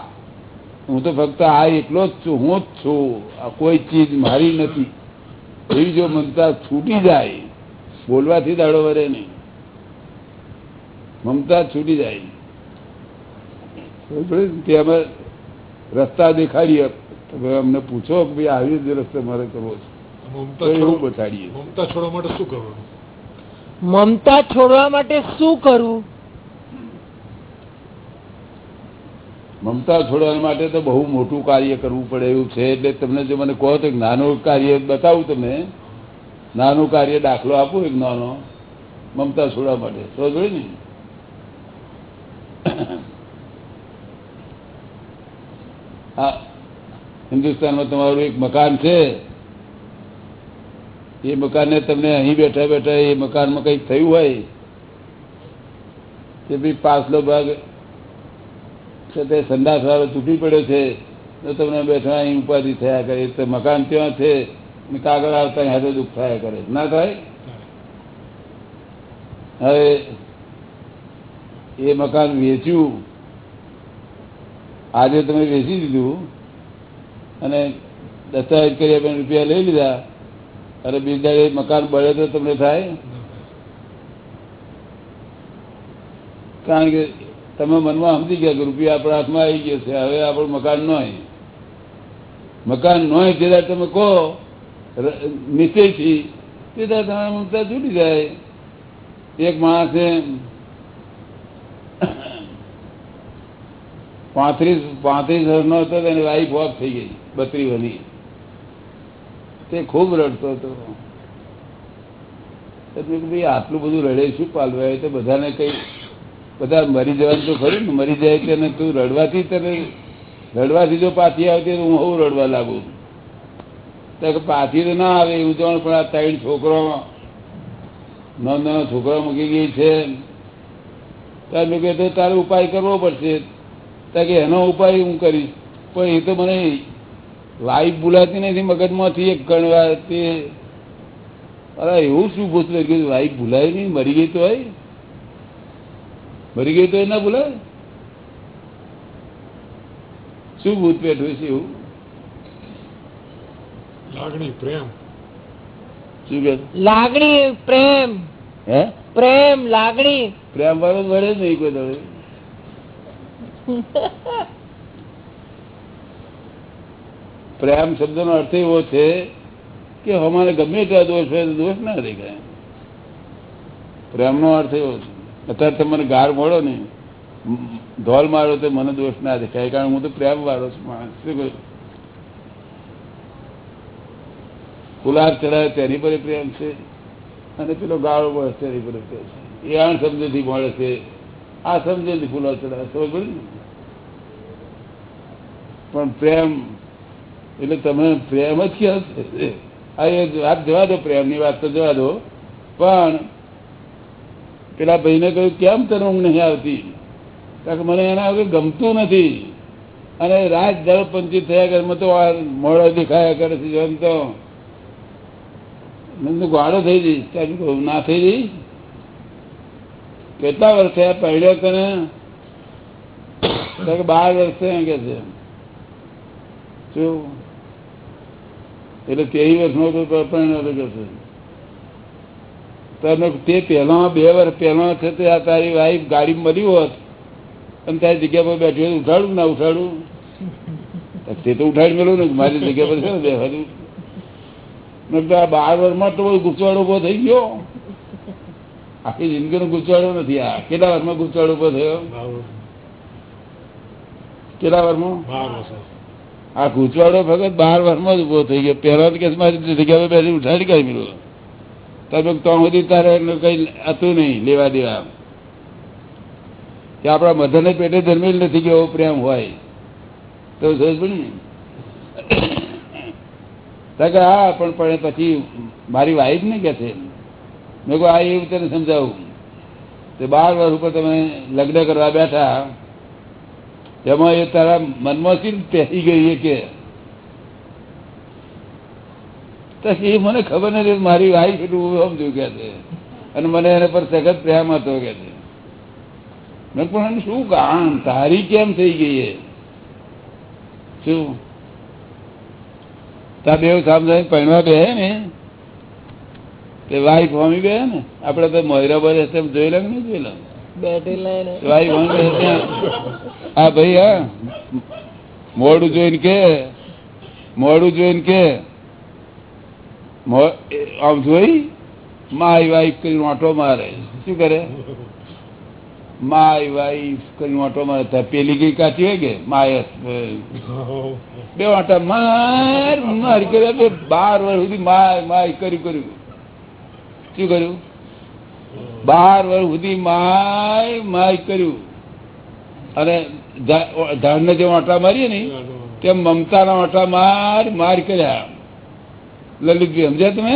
હું તો ફક્ત આ એટલો જ છું હું જ છું. આ કોઈ ચીજ મારી નથી. એવી જો મમતા છૂટી જાય બોલવાથી દાડો વરે નહીં. મમતા છૂટી જાય. અમે રસ્તા દેખાડીએ. તમે અમને પૂછો કે ભાઈ આવી જ રસ્તે મારે કરવો છે. એવું બતાડીએ. મમતા છોડવા માટે શું કરવું મમતા છોડવા માટે શું કરવું મમતા છોડવા માટે તો બહુ મોટું કાર્ય કરવું પડે એવું છે. એટલે તમને જો મને કહો તો એક નાનું કાર્ય બતાવું તમે નાનું કાર્ય દાખલો આપો એક નાનો. મમતા છોડવા માટે. તો પડી ને. આ હિન્દુસ્તાનમાં તમારું એક મકાન છે. એ મકાનને તમને અહીં બેઠા બેઠા એ મકાનમાં કંઈક થયું હોય. તે બી પાછલો ભાગ છે તે સંદાસ વાળો તૂટી પડ્યો છે તો તમને બેઠા અહીં ઉપાધિ થયા કરે તો મકાન ત્યાં છે કાગળ આવતા હાથે દુઃખ થયા કરે. ના થાય? હવે એ મકાન વેચ્યું. આજે તમે વેચી દીધું અને દસ્તાવેજ કરી આપણે રૂપિયા લઈ લીધા. અરે બીજા મકાન બળે તો તમને થાય. કારણ કે તમે મનમાં સમજી ગયા કે રૂપિયા આપણા હાથમાં આવી ગયો છે, હવે આપણું મકાન નોય. મકાન ન દાડે તમે કહો નીચેથી નિશ્ચયથી તે તમારા મમતા જાય. એક માણસે પાંત્રીસ પાંત્રીસ વર્ષનો હતો એની વાઈફ ઓફ થઈ ગઈ બત્રી વધી તે ખૂબ રડતો હતો. આટલું બધું રડે શું પાલવાય તો બધાને કઈ બધા મરી જવાનું તો ખરું ને, મરી જાય તેને તું રડવાથી તને, રડવાથી જો પાછી આવતી હું હું રડવા લાગુ. તો પાછી તો ના આવે એવું જાણ, પણ આ ત્રણ છોકરો નાનો નાનો છોકરો મૂકી ગઈ છે. ત્યારે મેં કીધું તારે ઉપાય કરવો પડશે. ત્યાં એનો ઉપાય હું કરીશ. પણ એ તો મને લાઈફ ભૂલાતી નથી, મગજમાંથી એક ગણવા તે અરે એવું શું ભૂત લાગી ગયું લાઈફ ભૂલાય નહીં, મરી ગઈ તો હોય. મરી ગઈ તો એ ના ભૂલાય શું ભૂત પેઠું છે એવું? લાગણી પ્રેમ. શું કે લાગણી પ્રેમ. હે? પ્રેમ લાગણી. પ્રેમ વાળો મળે નહીં કોઈ દળે પ્રેમ શબ્દનો અર્થ એવો છે કે અમારે ગમે ત્યાં દોષ હોય તો દોષ ના દેખાય. પ્રેમનો અર્થ એવો છે. અત્યારે તમને ગાર મળો ને ધોલ મારો તો મને દોષ ના દેખાય કારણ હું તો પ્રેમ વાળો છું માણસ. શું કહ્યું ગુલાબ ચડાવે તેની પર પ્રેમ છે અને પેલો ગાળો મળે તેની પર પ્રેમ છે. એ આણ સમજથી મળે છે. આ સમજેથી ફૂલો ચડાવે સમજ ને? પણ પ્રેમ, એટલે તમે પ્રેમ જ ક્યાં આ વાત જવા દો પ્રેમની વાત તો જવા દો. પણ પેલા ભાઈને કહ્યું, કેમ તને ઊંઘ નહીં આવતી? કારણ મને એના વગર ગમતું નથી. અને રાત દળ પંચી થયા કરે મને તો આ મોડો દેખાયા કરે છે જેમ તો. મને ગાળો થઈ જઈશ. કહું ના થઈ જઈશ? કેટલા વર્ષે થયા તને? બાર વર્ષે કે છે. શું? એટલે તેરી વર્ષનો તો હતો કે છે તને તે પહેલા બે વર્ષ પહેલા છે તે આ તારી વાઈફ ગાડી મળી હોત અને તારી જગ્યા પર બેઠી હોય ઉઠાડું ના ઉઠાડું. તે તો ઉઠાડી મેળવું ને, મારી જગ્યા પર છે ને બેઠું આ બાર વર્ષમાં તો ગુચવાડો ઊભો થઈ ગયો. આખી જિંદગીનો ગુચવાડો નથી. આ કેટલા વર્ષમાં ગુચવાડો ઊભો થયો? કેટલા વર્ષમાં આ ગુચવાડો ફક્ત બાર વર્ષમાં જ ઊભો થઈ ગયો. પહેલા કેસ મારી જગ્યા પર બેસી ઉઠાડી કાઢી મેળવ્યો તમે તો સુધી તારે એનું કઈ હતું નહીં, લેવા દેવા. કે આપણા બધાને પેટે જન્મેલ નથી કે એવો પ્રેમ હોય. તો સમજ હા, પણ પણ પછી મારી વાઈફ ને કે છે. મેં કહું આ એવું તને સમજાવું. તે બાર વર્ષ ઉપર તમે લગ્ન કરવા બેઠા. એમાં એ તારા મનમાં શી પહેરી ગઈ કે? તો એ મને ખબર નથી મારી વાઈફ એટલું સમજુ કે છે. અને મને એને પર સખત પ્રેમ હતો કે છે. મેં પણ શું કામ? તારી કેમ થઈ ગઈ એ? શું? તા બેવ સામસામે પહેણવા બે ને? તે વાઈફ હોમી બે ને? આપડે તો મોયરા બરે તેમ જોયેલા કે નહીં જોયેલા વાઈફ હોમી હા ભાઈ હા. મોડું જોઈને કે મોડું જોઈને કે. આમ જોઈ માય વાઈફ કરીને ઓટો મારે. શું કરે? માય વાઈફ કરીને ઓટો મારે. ત્યાં પેલી કઈ કાચી હોય કે? માય બે વાટા માર માર કર્યા બે બાર વર્ષ સુધી માય માય કર્યું કર્યું. શું કર્યું? બાર વર્ષ સુધી માય માય કર્યું. અને ધાડને જે વાંટા મારીએ ને તેમ મમતાના વાટા માર માર કર્યા. લલિતભાઈ સમજ્યા તમે?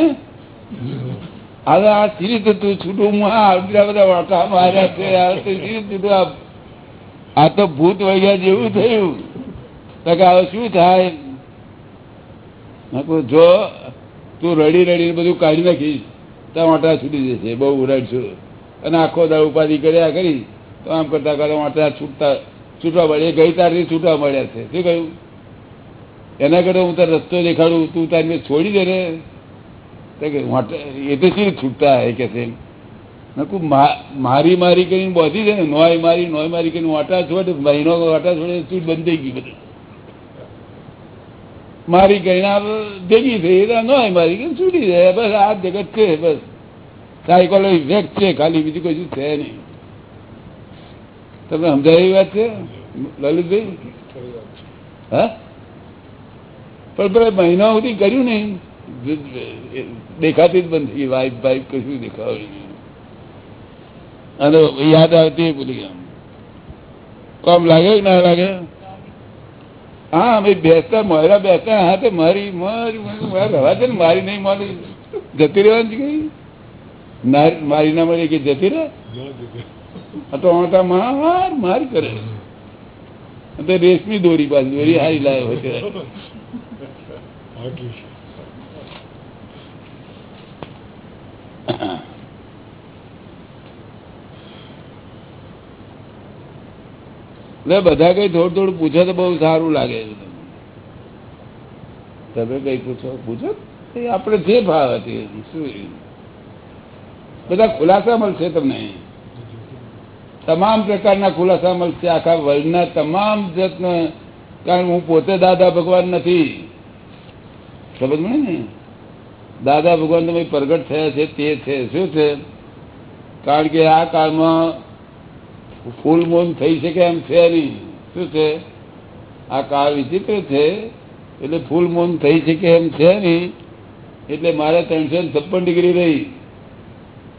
આ સી રીતે તું છૂટું આ તો ભૂત વળ્યા જેવું થયું. તો કે હવે શું થાય? જો તું રડી રડીને બધું કાઢી નાખીશ, તો વાટા છૂટી જશે, બહુ રડશું અને આખો દાળ ઉપાધિ કર્યા કરી, તો આમ કરતા કરતા વાંટા છૂટતા, છૂટવા મળે ગઈ તારથી છૂટવા મળ્યા છે. શું કહ્યું? એના કરતા હું તાર રસ્તો દેખાડું તું તારી મેં છોડી દે ને. એ તો શી છૂટતા એ કે છે? નકું મારી મારી કરીને બોધી છે ને નોય મારી નોય મારી કરીને વાટા છોડે મહિનો વાટા છોડે છૂટ બંધ થઈ ગઈ બધું. મારી ગયના ભેગી થઈ નોય મારી કરીને છૂટી જાય બસ આ જગત છે બસ. સાયકોલોજી ઇફેક્ટ છે ખાલી બીજું કશું છે નહીં. તમને સમજાય વાત છે લલિતભાઈ? હા? પણ પેલા મહિના સુધી કર્યું નહીં. દેખાતી જ થઈ વાઇફ વાઇફ કશું દેખાવું અને યાદ આવતી ભૂલી ગયા કોમ લાગે કે ના લાગે? હા, અમે બેસતા મારા બેસતા, હા, તે મારી મારી મારી મારી રવા છે ને, મારી નહીં મારી જતી રહેવાની કઈ? મારી ના મળી કે જતી રહે? તો માર માર કરે. રેશમી દોરી પાછી, દોરી હારી લાવ્યો ત્યારે. છે. એટલે બધા કઈ થોડું થોડું પૂછો તો બહુ સારું લાગે તમે કઈ પૂછો? પૂછો? આપણે જે ભાવ હતી, શું બધા ખુલાસા મળશે તમને તમામ પ્રકારના ખુલાસા મળશે. આખા વર્લ્ડના તમામ જાતના. કારણ હું પોતે દાદા ભગવાન નથી. સમજ મળે ને? દાદા ભગવાન તમે પ્રગટ થયા છે, તે છે. શું છે? કારણ કે આ કાળમાં ફૂલ મૂન થઈ શકે એમ છે નહીં. શું છે? આ કાળ વિચિત્ર છે, એટલે ફૂલ મૂન થઈ શકે એમ છે નહીં. એટલે મારે ત્રણસો છપ્પન ડિગ્રી રહી.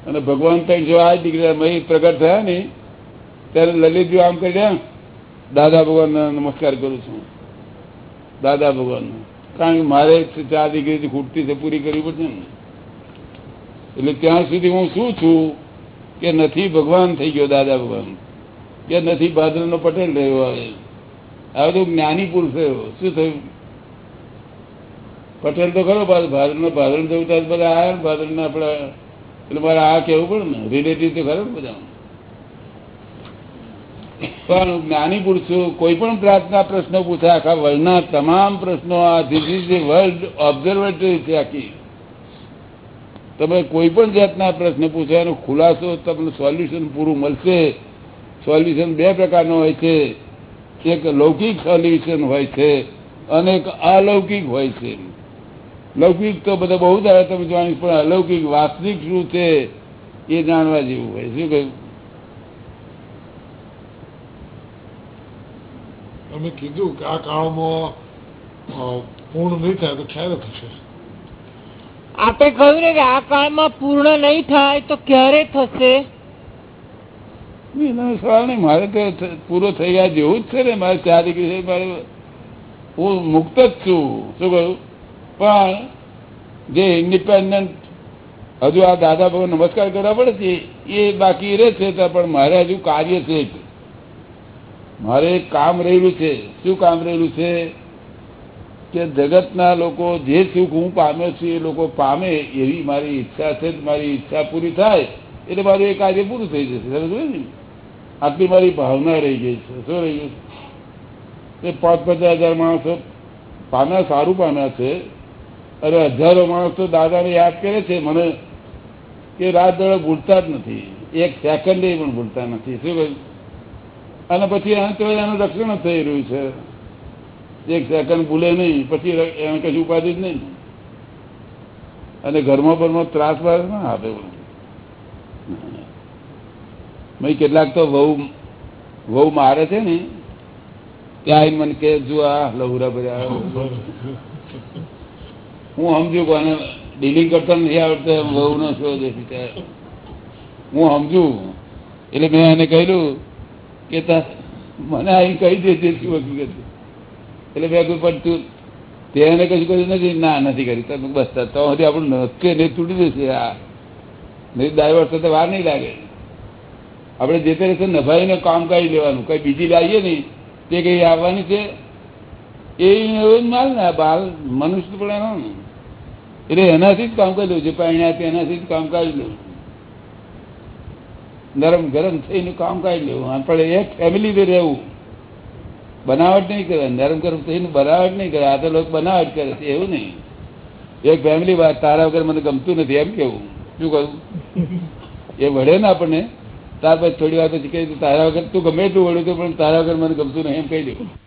અને ભગવાન ત્રણસો આઠ ડિગ્રી પ્રગટ થયા ને ત્યારે લલિતજી આમ કરી દાદા ભગવાનને નમસ્કાર કરું છું. દાદા ભગવાનને. કારણ કે મારે ચાર ડિગ્રીથી ખૂટતી છે પૂરી કરવી પડશે ને. એટલે ત્યાં સુધી હું શું છું કે નથી ભગવાન થઈ ગયો દાદા ભગવાન. કે નથી ભાદરનો પટેલ રહ્યો હવે હવે તો જ્ઞાની પુરુષ રહ્યો. શું થયું? પટેલ તો ખરો ભાદરનો ભાદર જવું ત્યારે બધા ને, ભાદરના આપણા, એટલે મારે આ કહેવું પડે ને. રિલેટિવ તો ખરો બધા પણ જ્ઞાની પુરુષો કોઈ પણ પ્રાર્થના પ્રશ્નો પૂછે, આખા વર્લ્ડના તમામ પ્રશ્નો વર્લ્ડ ઓબ્ઝર્વેટરી છે આખી. તમે કોઈ પણ જાતના પ્રશ્ન પૂછો, એનો ખુલાસો તમને સોલ્યુશન પૂરું મળશે. સોલ્યુશન બે પ્રકારનો હોય છે. એક લૌકિક સોલ્યુશન હોય છે અને એક અલૌકિક હોય છે. લૌકિક તો બધા બહુ દાડા તમે જાણીશ પણ અલૌકિક વાસ્તવિક શું છે એ જાણવા જેવું હોય શું કહ્યું? અમે કીધું કે આ કાળમાં પૂર્ણ નહીં થાય તો ક્યારે થશે આપે કહ્યું ને કે આ કાળમાં પૂર્ણ નહીં થાય તો ક્યારે થશે? સવાલ નહીં મારે તો પૂરો થઈ ગયા જેવું જ છે ને મારે ચાર ડિગ્રી છે મારે હું મુક્ત જ છું. શું કહ્યું? પણ જે ઇન્ડિપેન્ડન્ટ હજુ આ દાદા ભગવાન નમસ્કાર કરવા પડે છે એ બાકી રહે છે પણ મારે હજુ કાર્ય છે. મારે એક કામ રહેલું છે. શું કામ રહેલું છે? કે જગતના લોકો જે સુખ હું પામ્યો છું, એ લોકો પામે એવી મારી ઈચ્છા છે મારી ઈચ્છા પૂરી થાય, એટલે મારું એ કાર્ય પૂરું થઈ જશે. સમજ આટલી મારી ભાવના રહી ગઈ છે. શું રહી ગયું એ પાંચ પચાસ હજાર માણસો પાના, સારું પામ્યા છે. અરે હજારો માણસ દાદાને યાદ કરે છે મને કે રાત દાડો ભૂલતા જ નથી. એક સેકન્ડ પણ ભૂલતા નથી. શું કહ્યું? અને પછી અંત એનું રક્ષણ થઈ રહ્યું છે. એક સેકન્ડ ભૂલે નહીં, પછી એને કશું ઉપાધિ જ નહીં. અને ઘરમાં પરમાં ત્રાસ બાસ ના આપે. મેં કેટલાક તો વહુ વહુ મારે છે ને ત્યાં મને કે જો આ લહુરા ભર્યા. હું સમજુ કોને ડીલિંગ કરતા નથી આવડતો વહુ નો શો હું સમજુ. એટલે મેં એને કહ્યું કે તા મને અહીં કહી દેજે શું હકીકત. એટલે મેં કોઈ પણ તેને કશું કર્યું નથી? ના નથી કરી. તમે બસ, તો સુધી આપણું નક્કી નહીં, તૂટી જશે આ. નહીં ડાયવર્સ તો વાર નહીં લાગે. આપણે જે તે રીતે નભાઈને કામ કરી લેવાનું, કઈ બીજી લાવીએ નહીં, તે કઈ આવવાની છે? એ માલ ને બાલ મનુષ્ય પણ એનો એટલે એનાથી જ કામ કરી લેવું છે, પાણી આપે એનાથી જ કામ કરી લેવું. નરમ ગરમ થઈને કામ કાઢી લેવું. પણ એક ફેમિલી રહેવું. બનાવટ નહીં કરે. નરમ ગરમ થઈને બનાવટ નહીં કરે. આ તો લોકો બનાવટ કરે છે. એવું નહીં. એક ફેમિલી વાત તારા વગર મને ગમતું નથી. એમ કેવું? શું કહું? એ વળે ને આપણને. ત્યાર પછી થોડી વાર પછી કહી તારા વગર તું ગમે તું વળ્યું પણ તારા વગર મને ગમતું નહીં એમ કહી દઉં.